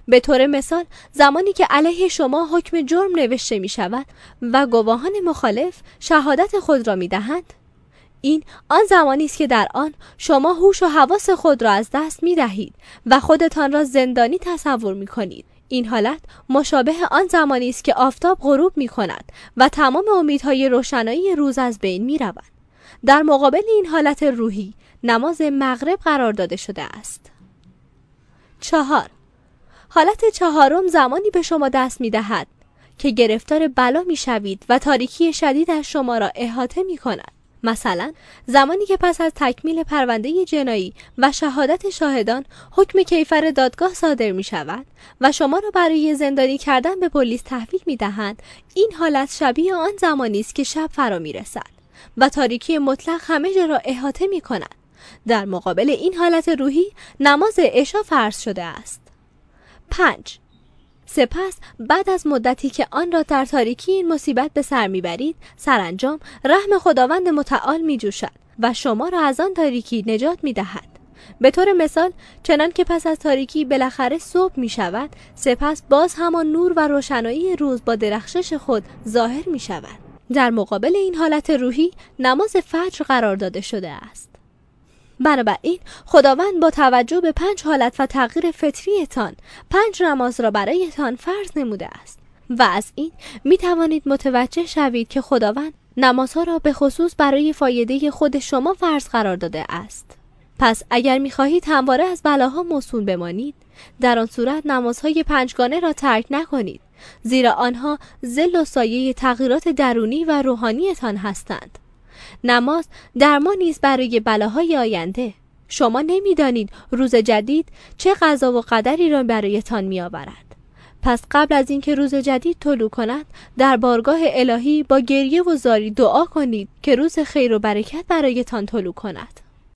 به طور مثال زمانی که علیه شما حکم جرم نوشته می شود و گواهان مخالف شهادت خود را می دهند. این آن زمانی است که در آن شما هوش و حواس خود را از دست می دهید و خودتان را زندانی تصور می کنید. این حالت مشابه آن زمانی است که آفتاب غروب می کند و تمام امیدهای روشنایی روز از بین می روند. در مقابل این حالت روحی نماز مغرب قرار داده شده است. چهار حالت چهارم زمانی به شما دست می دهد که گرفتار بلا می شوید و تاریکی شدید از شما را احاطه می کند. مثلا زمانی که پس از تکمیل پرونده جنایی و شهادت شاهدان حکم کیفر دادگاه صادر می شود و شما را برای زندانی کردن به پلیس تحویل می دهند این حالت شبیه آن زمانی است که شب فرا می رسد و تاریکی مطلق همه جا را احاطه می کند در مقابل این حالت روحی نماز عشا فرض شده است 5. سپس بعد از مدتی که آن را در تاریکی این مصیبت به سر می‌برید سرانجام رحم خداوند متعال می جوشد و شما را از آن تاریکی نجات می دهد. به طور مثال چنان که پس از تاریکی بالاخره صبح می شود سپس باز همان نور و روشنایی روز با درخشش خود ظاهر می شود در مقابل این حالت روحی نماز فجر قرار داده شده است بنابراین خداوند با توجه به پنج حالت و تغییر فطریتان پنج نماز را برایتان فرض نموده است. و از این می توانید متوجه شوید که خداوند نمازها را به خصوص برای فایده خود شما فرض قرار داده است. پس اگر می خواهید همواره از بلاها موسون بمانید در آن صورت نمازهای پنجگانه را ترک نکنید زیرا آنها زل و سایه تغییرات درونی و روحانیتان هستند. نماز درمان نیست برای بلاهای آینده. شما نمی‌دانید روز جدید چه قضا و قدری را برایتان میآورد. پس قبل از اینکه روز جدید طلوع کند در بارگاه الهی با گریه و زاری دعا کنید که روز خیر و برکت برایتان طلوع کند.